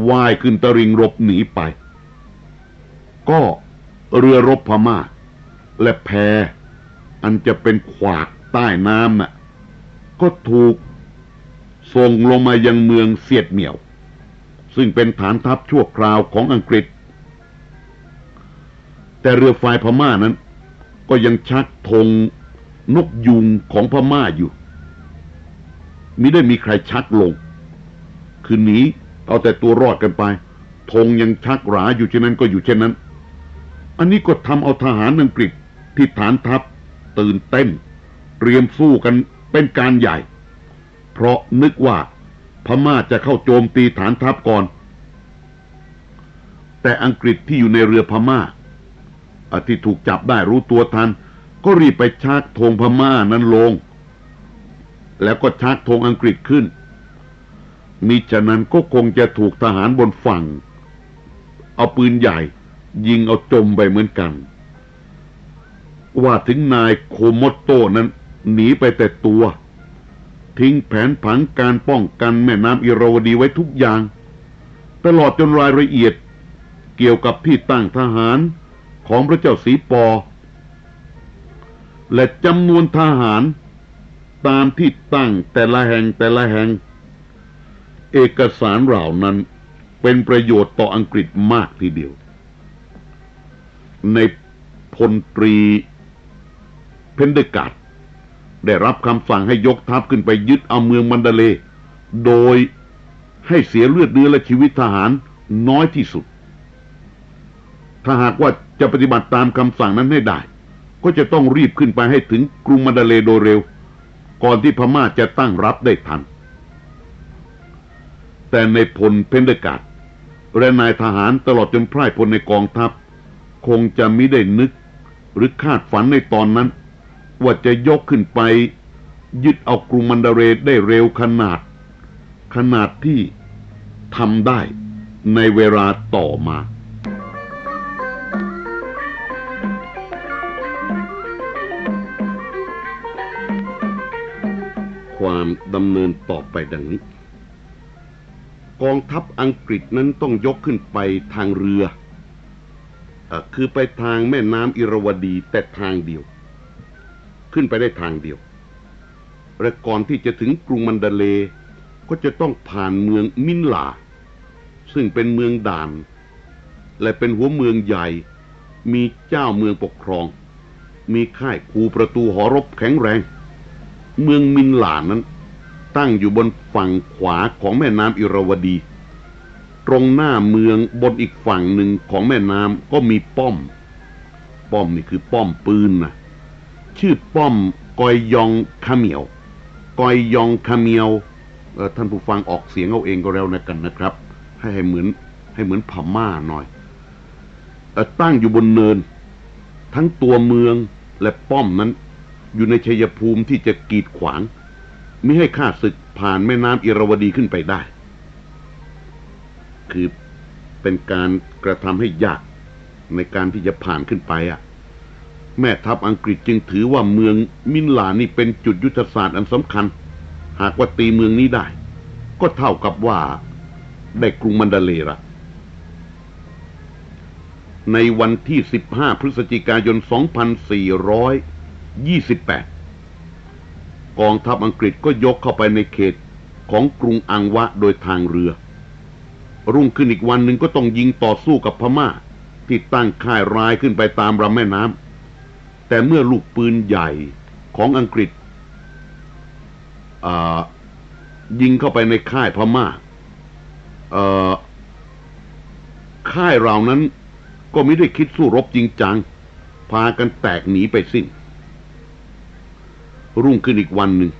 ว่ายขึ้นตะริงรบหนีไป ก็เรือรบพม่า และแพอันจะเป็นขวากใต้น้ำน่ะ ก็ถูก ส่งลงมายังเมืองเสียดเหมี่ยว ซึ่งเป็นฐานทัพชั่วคราวของอังกฤษ แต่เรือไฟพม่านั้น ก็ยังชักธงนกยุงของพม่าอยู่มิได้มีใครชักลง คืนนี้เอาแต่ตัวรอดกันไปธงยังชักหราอยู่เช่นนั้นก็อยู่เช่นนั้น อันนี้ก็ทำเอาทหารอังกฤษที่ฐานทัพตื่นเต้น เตรียมสู้กันเป็นการใหญ่ เพราะนึกว่าพม่าจะเข้าโจมตีฐานทัพก่อนแต่อังกฤษที่อยู่ในเรือพม่าที่ถูกจับได้รู้ตัวทัน ก็รีบไปชักธงพม่านั้นลง แล้วก็ชักธงอังกฤษขึ้น มิฉะนั้นก็คงจะถูกทหารบนฝั่ง เอาปืนใหญ่ ยิงเอาจมไปเหมือนกัน ว่าถึงนายโคโมโตนั้นหนีไปแต่ตัว ทิ้งแผนผังการป้องกันแม่น้ำอิรวดีไว้ทุกอย่าง ตลอดจนรายละเอียด เกี่ยวกับที่ตั้งทหารของพระเจ้าสีปอ และจำนวนทหาร ตามที่ตั้งแต่ละแห่งแต่ละแห่ง เอกสารเหล่านั้นเป็นประโยชน์ต่ออังกฤษมากทีเดียว ในพลตรีเพนเดกาด ได้รับคำสั่งให้ยกทัพขึ้นไปยึดเอาเมืองมันดาเล โดยให้เสียเลือดเนื้อและชีวิตทหารน้อยที่สุด ถ้าหากว่าจะปฏิบัติตามคำสั่งนั้นให้ได้ ก็จะต้องรีบขึ้นไปให้ถึงกรุงมันดาเลโดยเร็ว ก่อนที่พม่าจะตั้งรับได้ทัน แต่ในพลเพนเดกาดและนายทหารตลอดจนพร่ายพลในกองทัพ คงจะมิได้นึกหรือคาดฝันในตอนนั้น ว่าจะยกขึ้นไป ยึดเอากรุงมันดาเรได้เร็วขนาด ขนาดที่ทำได้ในเวลาต่อมาความดำเนินต่อไปดังนี้ กองทัพอังกฤษนั้นต้องยกขึ้นไปทางเรืออคือไปทางแม่น้ำอิรวดีแต่ทางเดียว ขึ้นไปได้ทางเดียว และก่อนที่จะถึงกรุงมันดาเล ก็จะต้องผ่านเมืองมินลา ซึ่งเป็นเมืองด่าน และเป็นหัวเมืองใหญ่ มีเจ้าเมืองปกครอง มีค่ายคูประตูหอรบแข็งแรง เมืองมินลานั้น ตั้งอยู่บนฝั่งขวาของแม่น้ำอิรวดี ตรงหน้าเมืองบนอีกฝั่งหนึ่งของแม่น้ำก็มีป้อม ป้อมนี่คือป้อมปืนนะ ชื่อป้อมกอยยองคาเมียวกอยยองคาเมียวท่านผู้ฟังออกเสียงเอาเองก็แล้วนะกันนะครับ ให้ให้เหมือนให้เหมือนพม่าหน่อยตั้งอยู่บนเนิน ทั้งตัวเมืองและป้อมนั้น อยู่ในชัยภูมิที่จะกีดขวางไม่ให้ข้าศึกผ่านแม่น้ำอิรวดีขึ้นไปได้ คือเป็นการกระทำให้ยากในการที่จะผ่านขึ้นไปอะ แม่ทัพอังกฤษจึงถือว่าเมืองมินลานี่เป็นจุดยุทธศาสตร์อันสำคัญ หากว่าตีเมืองนี้ได้ ก็เท่ากับว่าได้กรุงมันดาเลระในวันที่ 15 พฤศจิกายน 2428 กองทัพอังกฤษก็ยกเข้าไปในเขตของกรุงอังวะโดยทางเรือ รุ่งขึ้นอีกวันหนึ่งก็ต้องยิงต่อสู้กับพม่า ที่ตั้งค่ายร้ายขึ้นไปตามลำแม่น้ำ แต่เมื่อลูกปืนใหญ่ของอังกฤษยิงเข้าไปในค่ายพม่าค่ายเรานั้นก็ไม่ได้คิดสู้รบจริงจัง พากันแตกหนีไปสิ้น รุ่งขึ้นอีกวันหนึ่ง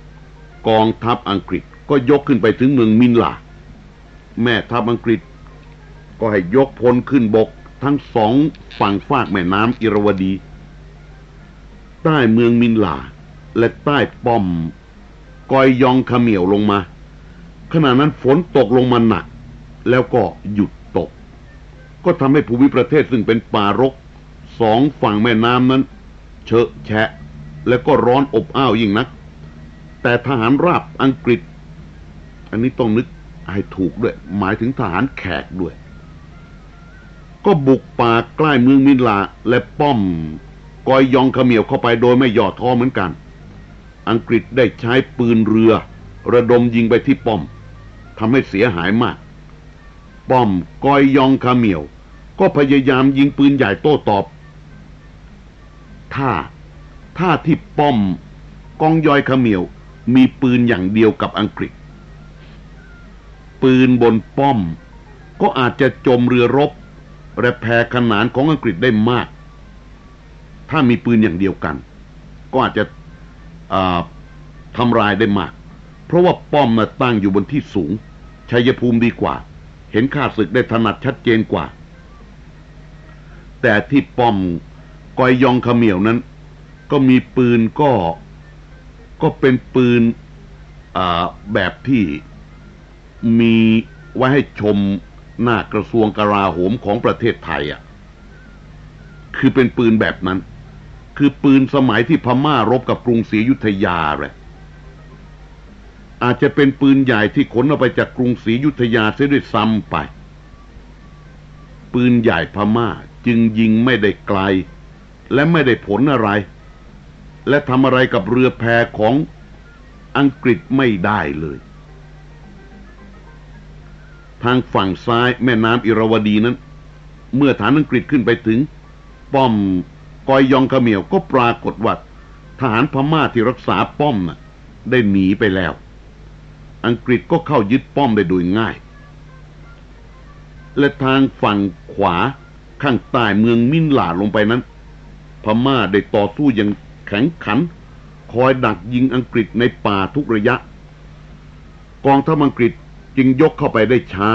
กองทัพอังกฤษก็ยกขึ้นไปถึงเมืองมินลา แม่ทัพอังกฤษก็ให้ยกพลขึ้นบกทั้งสองฝั่งฟากแม่น้ำอิรวดี ใต้เมืองมินลา และใต้ป้อม กอยยองขเมียวลงมา ขณะนั้นฝนตกลงมาหนัก แล้วก็หยุดตก ก็ทำให้ภูมิประเทศซึ่งเป็นป่ารกสองฝั่งแม่น้ำนั้น เชอะแฉะ และก็ร้อนอบอ้าวยิ่งนัก แต่ทหารราบอังกฤษ อันนี้ต้องนึกให้ถูกด้วย หมายถึงทหารแขกด้วย ก็บุกป่าใกล้เมืองมินลาและป้อม กอยยองขเมียวเข้าไปโดยไม่ย่อท้อเหมือนกัน อังกฤษได้ใช้ปืนเรือ ระดมยิงไปที่ป้อมทำให้เสียหายมาก ป้อมกอยยองขเมียว ก็พยายามยิงปืนใหญ่โต้ตอบถ้าถ้าที่ป้อมกองยอยขเมียว มีปืนอย่างเดียวกับอังกฤษ ปืนบนป้อม ก็อาจจะจมเรือรบและแพขนานของอังกฤษได้มาก ถ้ามีปืนอย่างเดียวกัน ก็อาจจะทำลายได้มาก เพราะว่าป้อมมาตั้งอยู่บนที่สูง ชัยภูมิดีกว่า เห็นข้าศึกได้ถนัดชัดเจนกว่า แต่ที่ป้อมกอยยองขมียวนั้น ก็มีปืนก็ก็เป็นปืนแบบที่มีไว้ให้ชมหน้ากระทรวงกราโหมของประเทศไทยอะ คือเป็นปืนแบบนั้น คือปืนสมัยที่พม่ารบกับกรุงศรีอยุธยาเลยอาจจะเป็นปืนใหญ่ที่ขนออกไปจากกรุงศรีอยุธยาเสียด้วยซ้ำไป ปืนใหญ่พม่าจึงยิงไม่ได้ไกล และไม่ได้ผลอะไร และทำอะไรกับเรือแพของอังกฤษไม่ได้เลย ทางฝั่งซ้ายแม่น้ำอิรวดีนั้น เมื่อฐานอังกฤษขึ้นไปถึง ป้อม กอยยองขเมียวก็ปรากฏว่าทหารพม่าที่รักษาป้อมน่ะ ได้หนีไปแล้ว อังกฤษก็เข้ายึดป้อมได้โดยง่าย และทางฝั่งขวาข้างใต้เมืองมินหลาลงไปนั้น พม่าได้ต่อสู้อย่างแข็งขัน คอยดักยิงอังกฤษในป่าทุกระยะ กองทัพอังกฤษจึงยกเข้าไปได้ช้า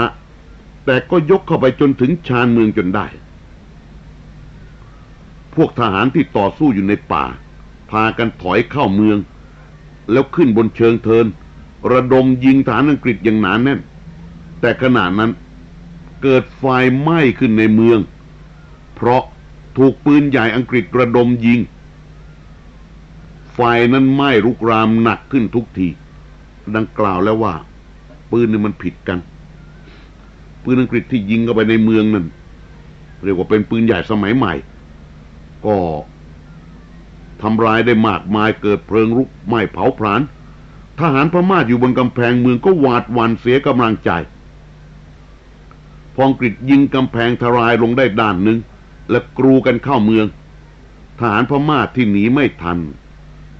แต่ก็ยกเข้าไปจนถึงชานเมืองจนได้ พวกทหารที่ต่อสู้อยู่ในป่า พากันถอยเข้าเมือง แล้วขึ้นบนเชิงเทิน ระดมยิงฐานอังกฤษอย่างหนานแน่น แต่ขณะนั้นเกิดไฟไหม้ขึ้นในเมือง เพราะถูกปืนใหญ่อังกฤษระดมยิง ไฟนั้นไหม้รุกรามหนักขึ้นทุกที ดังกล่าวแล้วว่า ปืนนี่มันผิดกัน ปืนอังกฤษที่ยิงเข้าไปในเมืองนั่นเรียกว่าเป็นปืนใหญ่สมัยใหม่ ก็ทำลายได้มากมายเกิดเพลิงรุกไหม้เผาผลาญทหารพม่าอยู่บนกำแพงเมืองก็หวาดหวั่นเสียกำลังใจพออังกฤษยิงกำแพงทลายลงได้ด้านหนึ่งและกรูกันเข้าเมือง ทหารพม่าที่หนีไม่ทัน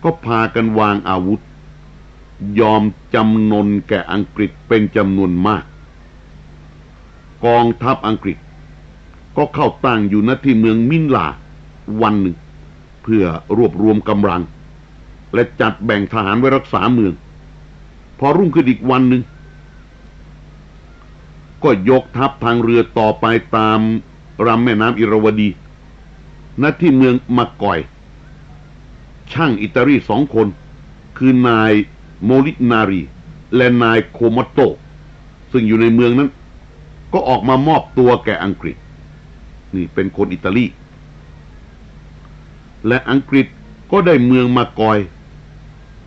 ก็พากันวางอาวุธ ยอมจำนนแก่อังกฤษเป็นจำนวนมาก กองทัพอังกฤษ ก็เข้าตั้งอยู่ณที่เมืองมินลา วันหนึ่ง เพื่อรวบรวมกำลัง และจัดแบ่งทหารไว้รักษาเมือง พอรุ่งขึ้นอีกวันหนึ่ง ก็ยกทัพทางเรือต่อไปตามรำแม่น้ำอิรวดีณที่เมืองมะกอย ช่างอิตาลีสองคน คือนายโมลินารี และนายโคมโต ซึ่งอยู่ในเมืองนั้น ก็ออกมามอบตัวแก่อังกฤษ นี่เป็นคนอิตาลี และอังกฤษก็ได้เมืองมากอย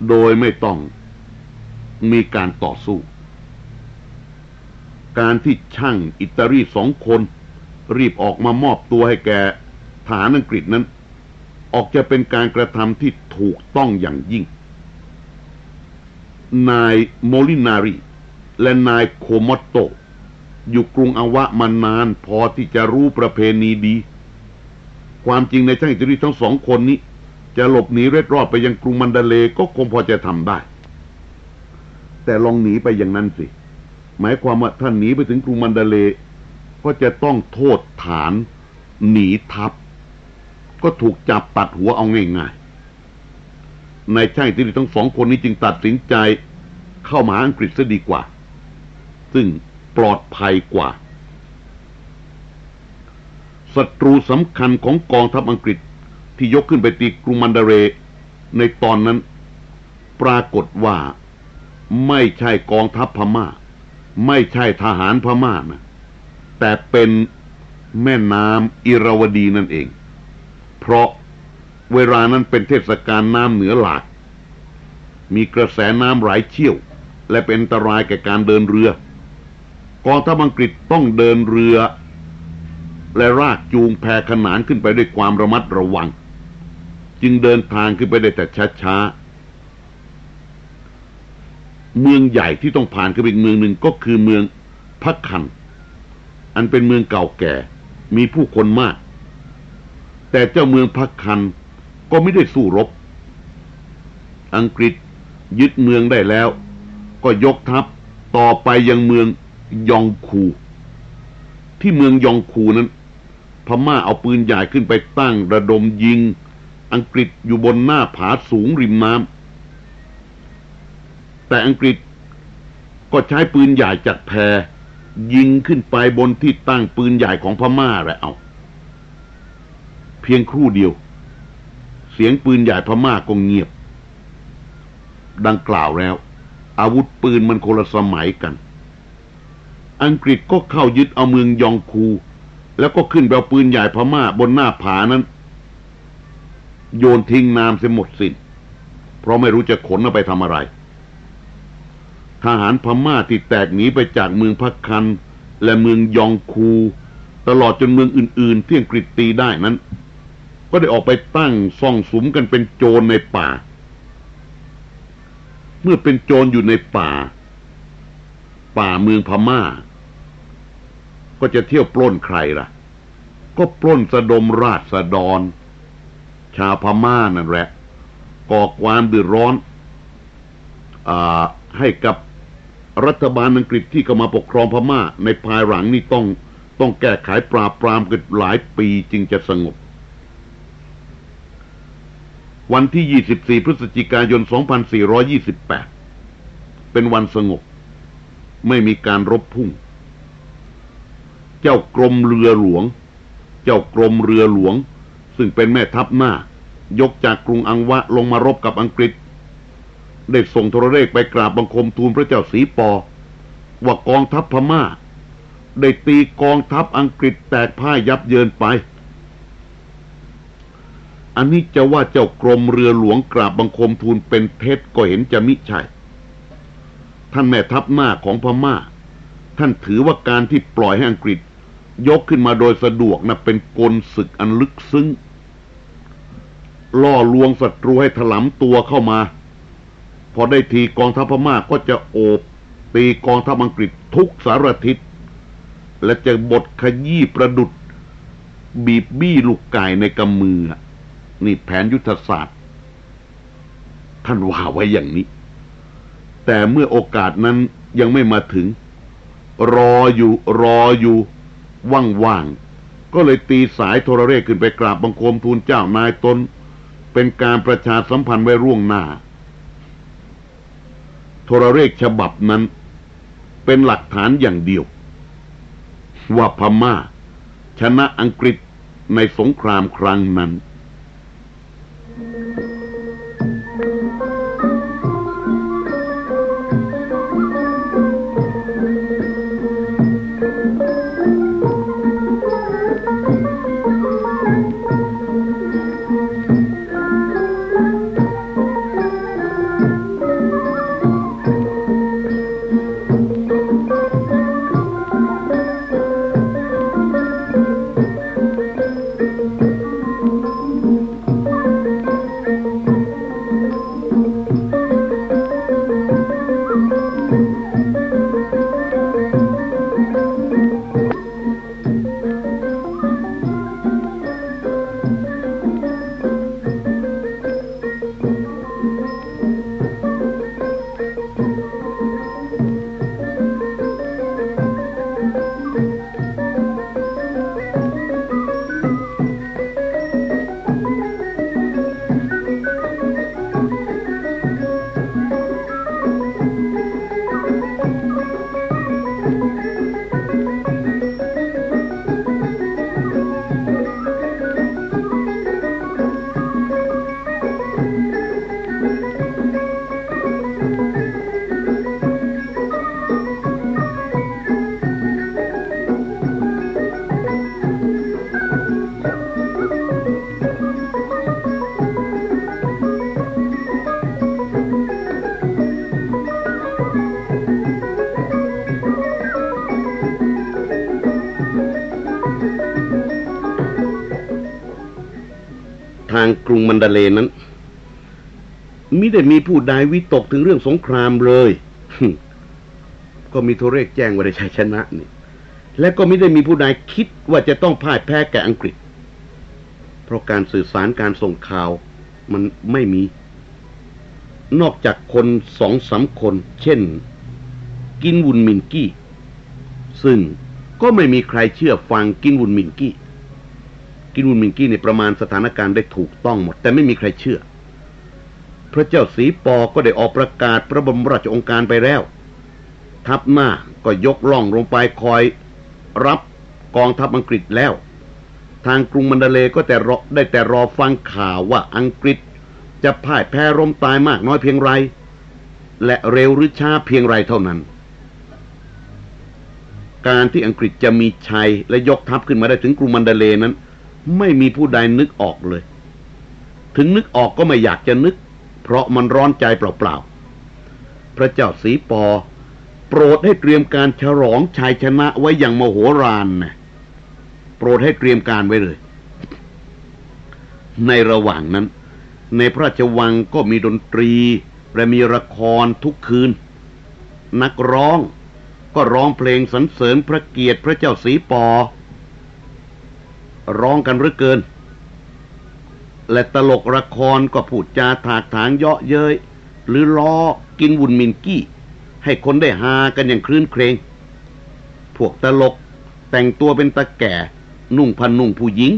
โดยไม่ต้องมีการต่อสู้ การที่ช่างอิตาลีสองคน รีบออกมามอบตัวให้แก่ฐานอังกฤษนั้น ออกจะเป็นการกระทำที่ถูกต้องอย่างยิ่ง นายโมลินารีและนายโคมอตโต อยู่กรุงอาวะมานานพอที่จะรู้ประเพณีดี ความจริงในช่างอิตาลีทั้งสองคนนี้ จะหลบหนีเร็ดรอดไปยังกรุงมันดาเลก็คงพอจะทำได้ แต่ลองหนีไปอย่างนั้นสิ หมายความว่าท่านหนีไปถึงกรุงมันดาเล ก็จะต้องโทษฐาน หนีทัพก็ถูกจับตัดหัวเอาง่ายๆในช่างอิตาลีทั้งสองคนนี้จึงตัดสินใจเข้ามาอังกฤษซะดีกว่า ซึ่งปลอดภัยกว่า ศัตรูสำคัญของกองทัพอังกฤษที่ยกขึ้นไปตีกรุงมันดาเรในตอนนั้น ปรากฏว่าไม่ใช่กองทัพพมา่า ไม่ใช่ทหารพม่านะแต่เป็นแม่น้ำอิราวดีนั่นเอง เพราะเวลานั้นเป็นเทศกาลน้ำเหนือหลาก มีกระแสน้ำไหลเชี่ยว และเป็นอันตรายแก่การเดินเรือ กองทัพอังกฤษต้องเดินเรือ และรากจูงแพขนานขึ้นไปด้วยความระมัดระวัง จึงเดินทางขึ้นไปได้แต่ช้าๆเมืองใหญ่ที่ต้องผ่านคืออีกเมืองหนึ่งก็คือเมืองพักคันอันเป็นเมืองเก่าแก่ มีผู้คนมาก แต่เจ้าเมืองพักคันก็ไม่ได้สู้รบ อังกฤษยึดเมืองได้แล้ว ก็ยกทัพต่อไปยังเมืองยองคู ที่เมืองยองคูนั้น พม่าเอาปืนใหญ่ขึ้นไปตั้งระดมยิง อังกฤษอยู่บนหน้าผาสูงริมน้ำแต่อังกฤษก็ใช้ปืนใหญ่จากแพยิงขึ้นไปบนที่ตั้งปืนใหญ่ของพม่าแหละเอา เพียงครู่เดียว เสียงปืนใหญ่พม่าก็เงียบ ดังกล่าวแล้ว อาวุธปืนมันคนละสมัยกัน อังกฤษก็เข้ายึดเอาเมืองยองคู แล้วก็ขึ้นไปเอาปืนใหญ่พม่าบนหน้าผานั้น โยนทิ้งน้ำเสียหมดสิน้นเพราะไม่รู้จะขนเอาไปทำอะไร ทหารพม่าที่แตกหนีไปจากเมืองพักคัน และเมืองยองคู ตลอดจนเมืองอื่นๆที่อังกฤษตีได้นั้น ก็ได้ออกไปตั้งซ่องสุมกันเป็นโจรในป่า เมื่อเป็นโจรอยู่ในป่า ป่าเมืองพม่า ก็จะเที่ยวปล้นใครล่ะ ก็ปล้นสะดมราชสะดอนชาวพม่านั่นแหละ ก่อความเดือดร้อนอให้กับรัฐบาลอังกฤษที่เข้ามาปกครองพม่า ในภายหลังนี่ต้องต้องแก้ไขปราบปรามกันหลายปีจึงจะสงบ วันที่ 24 พฤศจิกายน 2428 เป็นวันสงบ ไม่มีการรบพุ่ง เจ้ากรมเรือหลวง เจ้ากรมเรือหลวง ซึ่งเป็นแม่ทัพหน้า ยกจากกรุงอังวะลงมารบกับอังกฤษ ได้ส่งโทรเลขไปกราบบังคมทูลพระเจ้าสีปอ ว่ากองทัพพม่า ได้ตีกองทัพอังกฤษแตกพ่ายยับเยินไป อันนี้จะว่าเจ้ากรมเรือหลวงกราบบังคมทูลเป็นเท็จก็เห็นจะมิใช่ท่านแม่ทัพหน้าของพม่า ท่านถือว่าการที่ปล่อยให้อังกฤษ ยกขึ้นมาโดยสะดวกนะเป็นกลศึกอันลึกซึ้งล่อลวงศัตรูให้ถลำตัวเข้ามา พอได้ทีกองทัพพม่าก็จะโอบตีกองทัพอังกฤษทุกสารทิศและจะบดขยี้ประดุดบีบบี้ลูกไก่ในกำมือ นี่แผนยุทธศาสตร์ ท่านว่าไว้อย่างนี้ แต่เมื่อโอกาสนั้นยังไม่มาถึง รออยู่รออยู่ ว่างๆ ก็เลยตีสายโทรเรศขึ้นไปกราบบังคมทูลเจ้านายตน เป็นการประชาสัมพันธ์ไว้ร่วงหน้า โทรเรศฉบับนั้น เป็นหลักฐานอย่างเดียว ว่าพม่า ชนะอังกฤษในสงครามครั้งนั้น มันดาเลนั้นมิได้มีผู้ใดวิตกถึงเรื่องสงครามเลย ก็มีโทรเลขแจ้งว่าได้ชัยชนะนี่ และก็ไม่ได้มีผู้ใดคิดว่าจะต้องพ่ายแพ้แก่อังกฤษ เพราะการสื่อสารการส่งข่าว มันไม่มี นอกจากคนสองสาคน เช่น กินวุนมินกี้ ซึ่งก็ไม่มีใครเชื่อฟังกินวุนมินกี้ กินวุนมินกี้ในประมาณสถานการณ์ได้ถูกต้องหมด แต่ไม่มีใครเชื่อ พระเจ้าสีปอก็ได้ออกประกาศพระบรมราชองการไปแล้ว ทัพหน้าก็ยกล่องลงไปคอยรับกองทัพอังกฤษแล้ว ทางกรุงมันดาเลก็แต่รอได้แต่รอฟังข่าวว่าอังกฤษจะพ่ายแพ้ร่มตายมากน้อยเพียงไร และเร็วหรือช้าเพียงไรเท่านั้น การที่อังกฤษจะมีชัยและยกทัพขึ้นมาได้ถึงกรุงมันดาเลนั้น ไม่มีผู้ใดนึกออกเลย ถึงนึกออกก็ไม่อยากจะนึก เพราะมันร้อนใจเปล่าๆ พระเจ้าสีปอ โปรดให้เตรียมการฉลองชัยชนะไว้อย่างมโหฬารนะโปรดให้เตรียมการไว้เลย ในระหว่างนั้น ในพระราชวังก็มีดนตรี และมีละครทุกคืน นักร้องก็ร้องเพลงสรรเสริญพระเกียรติพระเจ้าสีปอ ร้องกันเหรือเกิน และตลกละครก็พูดจาถากถางเยาะเย้ยหรือล้อกินวุ่นมินกี้ ให้คนได้ฮากันอย่างคลื่นเครง พวกตลกแต่งตัวเป็นตะแก่ นุ่งพันนุ่งผู้หญิง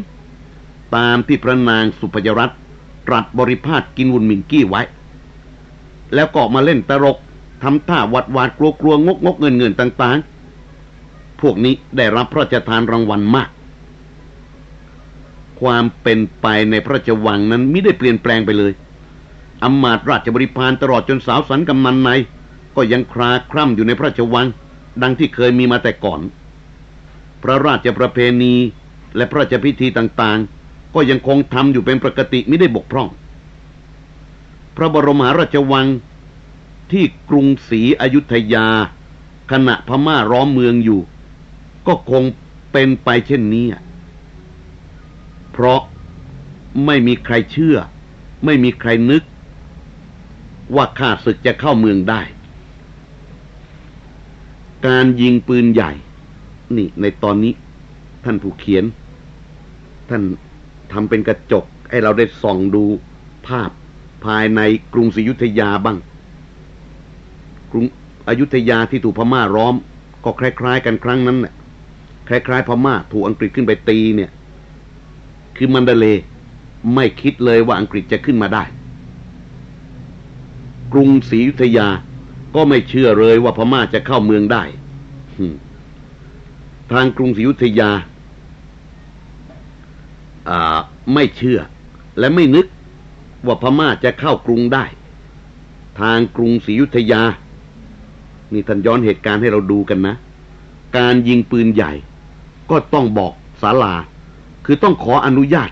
ตามที่พระนางสุพยรัตน์ตรัสบริพาทกินวุ่นมินกี้ไว้ แล้วก็มาเล่นตลกทำท่าวัดวาดกลัวกลัวงกงกเงินเงินต่าง ๆ พวกนี้ได้รับพระราชทานรางวัลมาก ความเป็นไปในพระราชวังนั้นไม่ได้เปลี่ยนแปลงไปเลยอำมาตราชบริพารตลอดจนสาวสันกำมันในก็ยังคลาคร่ำอยู่ในพระราชวัง ดังที่เคยมีมาแต่ก่อน พระราชประเพณีและพระราชพิธีต่างๆ ก็ยังคงทำอยู่เป็นปกติไม่ได้บกพร่อง พระบรมหาราชวังที่กรุงศรีอยุธยา ขณะพม่าร้อมเมืองอยู่ ก็คงเป็นไปเช่นนี้ เพราะไม่มีใครเชื่อ ไม่มีใครนึก ว่าข้าศึกจะเข้าเมืองได้ การยิงปืนใหญ่ นี่ในตอนนี้ ท่านผู้เขียน ท่านทำเป็นกระจก ให้เราได้ส่องดูภาพภายในกรุงศรีอยุธยาบ้าง กรุงอยุธยาที่ถูกพม่าร้อม ก็คล้าย ๆ กันครั้งนั้นแหละคล้ายๆพม่าถูกอังกฤษขึ้นไปตีเนี่ย คือมันดาเล ไม่คิดเลยว่าอังกฤษจะขึ้นมาได้ กรุงศรีอยุธยาก็ไม่เชื่อเลยว่าพม่าจะเข้าเมืองได้ทางกรุงศรีอยุธยาไม่เชื่อ และไม่นึกว่าพม่าจะเข้ากรุงได้ ทางกรุงศรีอยุธยา นี่ท่านย้อนเหตุการณ์ให้เราดูกันนะ การยิงปืนใหญ่ ก็ต้องบอกศาลา คือต้องขออนุญาต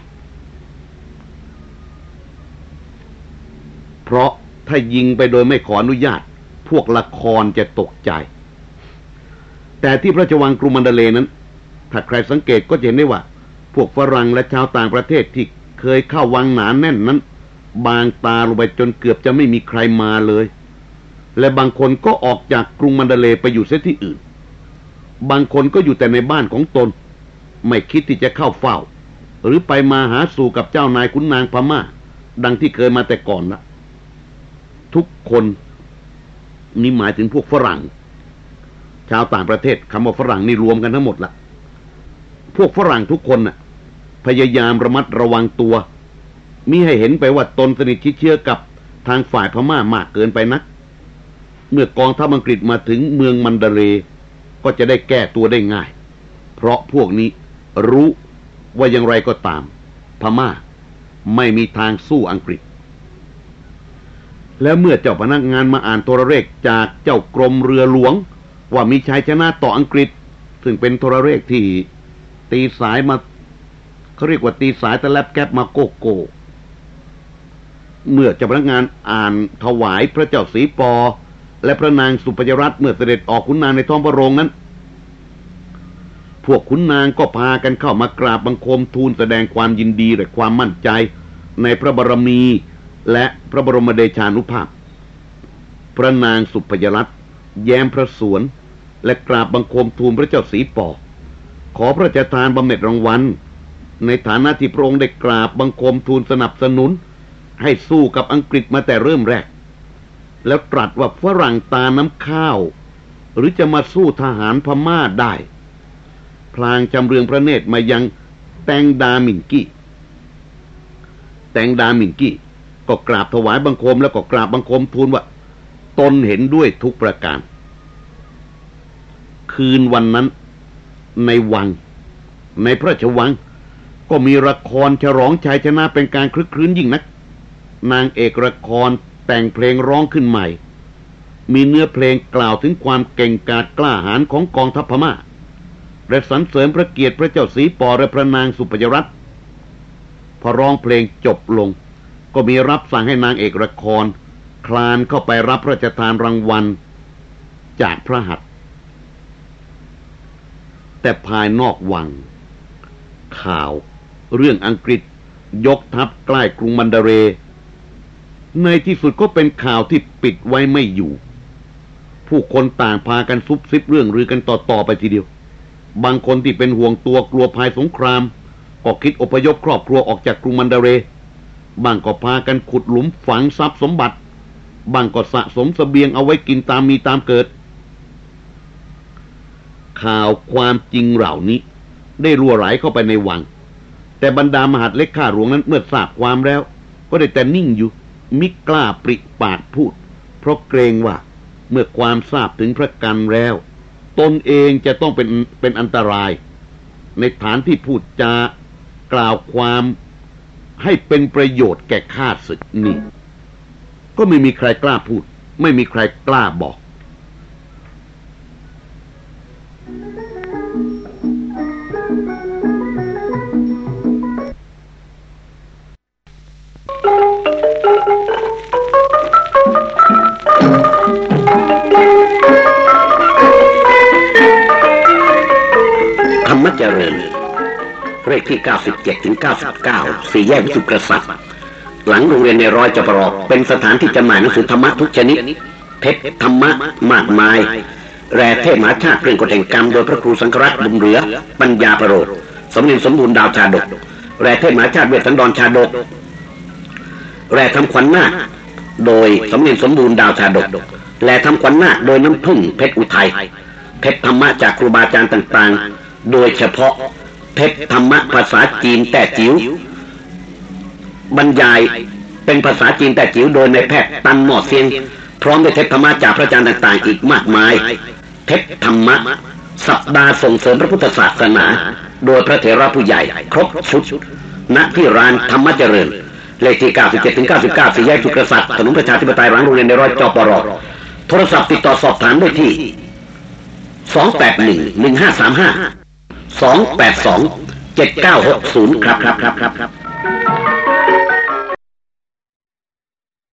เพราะถ้ายิงไปโดยไม่ขออนุญาต พวกละครจะตกใจ แต่ที่พระราชวังกรุงมันดเลนั้น ถ้าใครสังเกตก็จะเห็นได้ว่า พวกฝรั่งและชาวต่างประเทศที่เคยเข้าวังหนานแน่นนั้น บางตาลงไปจนเกือบจะไม่มีใครมาเลย และบางคนก็ออกจากกรุงมันดเลไปอยู่เสียที่อื่น บางคนก็อยู่แต่ในบ้านของตน ไม่คิดที่จะเข้าเฝ้า หรือไปมาหาสู่กับเจ้านายขุนนางพมา่า ดังที่เคยมาแต่ก่อนละทุกคนนี่หมายถึงพวกฝรั่ง ชาวต่างประเทศคำว่าฝรั่งนี่รวมกันทั้งหมดละพวกฝรั่งทุกคนน่ะ พยายามระมัดระวังตัวมิให้เห็นไปว่าตนสนิทชิดเชื่อกับทางฝ่ายพม่ามากเกินไปนัก เมื่อกองทัพอังกฤษมาถึงเมืองมันดเร ก็จะได้แก้ตัวได้ง่าย เพราะพวกนี้ รู้ว่าอย่างไรก็ตาม พม่าไม่มีทางสู้อังกฤษ แล้วเมื่อเจ้าพนักงานมาอ่านโทรเลขจากเจ้ากรมเรือหลวง ว่ามีชัยชนะต่ออังกฤษ ซึ่งเป็นโทรเลขที่ตีสายมาเขาเรียกว่าตีสายตะแลบแก๊บมาโกโก้เมื่อเจ้าพนักงานอ่านถวายพระเจ้าสีปอ และพระนางสุปยรัตน์เมื่อเสด็จออกขุนนางในท้องพระโรงนั้น พวกขุนนางก็พากันเข้ามากราบบังคมทูลแสดงความยินดีและความมั่นใจ ในพระบรมีและพระบรมเดชานุภาพ พระนางสุพยรัตน์แย้มพระสวน และกราบบังคมทูลพระเจ้าสีปอขอพระราชทานบำเหน็จรางวัล ในฐานะที่พระองค์ได้กราบบังคมทูลสนับสนุน ให้สู้กับอังกฤษมาแต่เริ่มแรก แล้วตรัสว่าฝรั่งตาน้ำข้าว หรือจะมาสู้ทหารพม่าได้ พลางจำเรืองพระเนตรมายังแตงดามินกี้ แตงดามินกี้ ก็กราบถวายบังคมแล้วก็กราบบังคมทูลว่าตนเห็นด้วยทุกประการ คืนวันนั้นในวัง ในพระราชวัง ก็มีละครฉลองชัยชนะเป็นการคลึกครื้นยิ่งนัก นางเอกละครแต่งเพลงร้องขึ้นใหม่ มีเนื้อเพลงกล่าวถึงความเก่งกาจกล้าหาญของกองทัพพม่า และสรรเสริญพระเกียรติพระเจ้าสีปอและพระนางสุปยรัตน์พอร้องเพลงจบลง ก็มีรับสั่งให้นางเอกละคร คลานเข้าไปรับพระราชทานรางวัล จากพระหัตถ์แต่ภายนอกวัง ข่าว เรื่องอังกฤษยกทัพใกล้กรุงมันดาเร ในที่สุดก็เป็นข่าวที่ปิดไว้ไม่อยู่ ผู้คนต่างพากันซุบซิบเรื่องรือกันต่อ ๆ ไปทีเดียว บางคนที่เป็นห่วงตัวกลัวภัยสงคราม ก็คิดอพยพครอบครัวออกจากกรุงมันดาเร บางก็พากันขุดหลุมฝังทรัพย์สมบัติ บางก็สะสมสเสบียงเอาไว้กินตามมีตามเกิด ข่าวความจริงเหล่านี้ ได้รั่วไหลเข้าไปในวัง แต่บรรดามหาดเล็กข้าหลวงนั้นเมื่อทราบความแล้ว ก็ได้แต่นิ่งอยู่ มิกล้าปริปากพูด เพราะเกรงว่าเมื่อความทราบถึงพระกันแล้ว ตนเองจะต้องเป็นเป็นอันตราย ในฐานที่พูดจากล่าวความให้เป็นประโยชน์แก่ข้าศึกนี่ ก็ไม่มีใครกล้าพูด ไม่มีใครกล้าบอก เจริญ เลขที่ 97ถึง99 สี่แยกวิสุทธิกษัตริย์ หลังโรงเรียนในร้อยจปรอเป็นสถานที่จำหน่ายหนังสือธรรมะทุกชนิด เพชรธรรมะมากมาย แร่เทพมหาชาติเรื่องกฎแห่งกรรม โดยพระครูสังฆรัตบุญเหลือ ปัญญาประโรดสมเด็จสมบูรณ์ดาวชาดก แร่เทพมหาชาติเวทสันดรชาดก แร่ทำขวัญนาคโดยสมเด็จสมบูรณ์ดาวชาดก แร่ทำขวัญนาคโดยน้ำพึ่งเพชรอุทัยเพชรธรรมะจากครูบาอาจารย์ต่างๆ โดยเฉพาะเพชรธรรมะภาษาจีนแต่จิ๋วบรรยายเป็นภาษาจีนแต่จิ๋วโดยในแพทย์ตันหมอดเซียง พร้อมด้วยเทพธรรมะจากพระอาจารย์ต่างๆ อีกมากมายเพธรรมะ สัปดาห์ส่งเสริมพระพุทธศาสนา โดยพระเถระผู้ใหญ่ ครบชุดณที่ร้านธรรมเจริญเลขที่ 97ถึง99สี่แยกจุกษัตริย์ถนนประชาธิปไตยหลังโรงเรียนในร้อยจปรโทรศัพท์ติดต่อสอบถามได้ที่ 281 1535 สองแปดสองเจ็ดเก้าหกศูนย์ครับครับครับครับครับ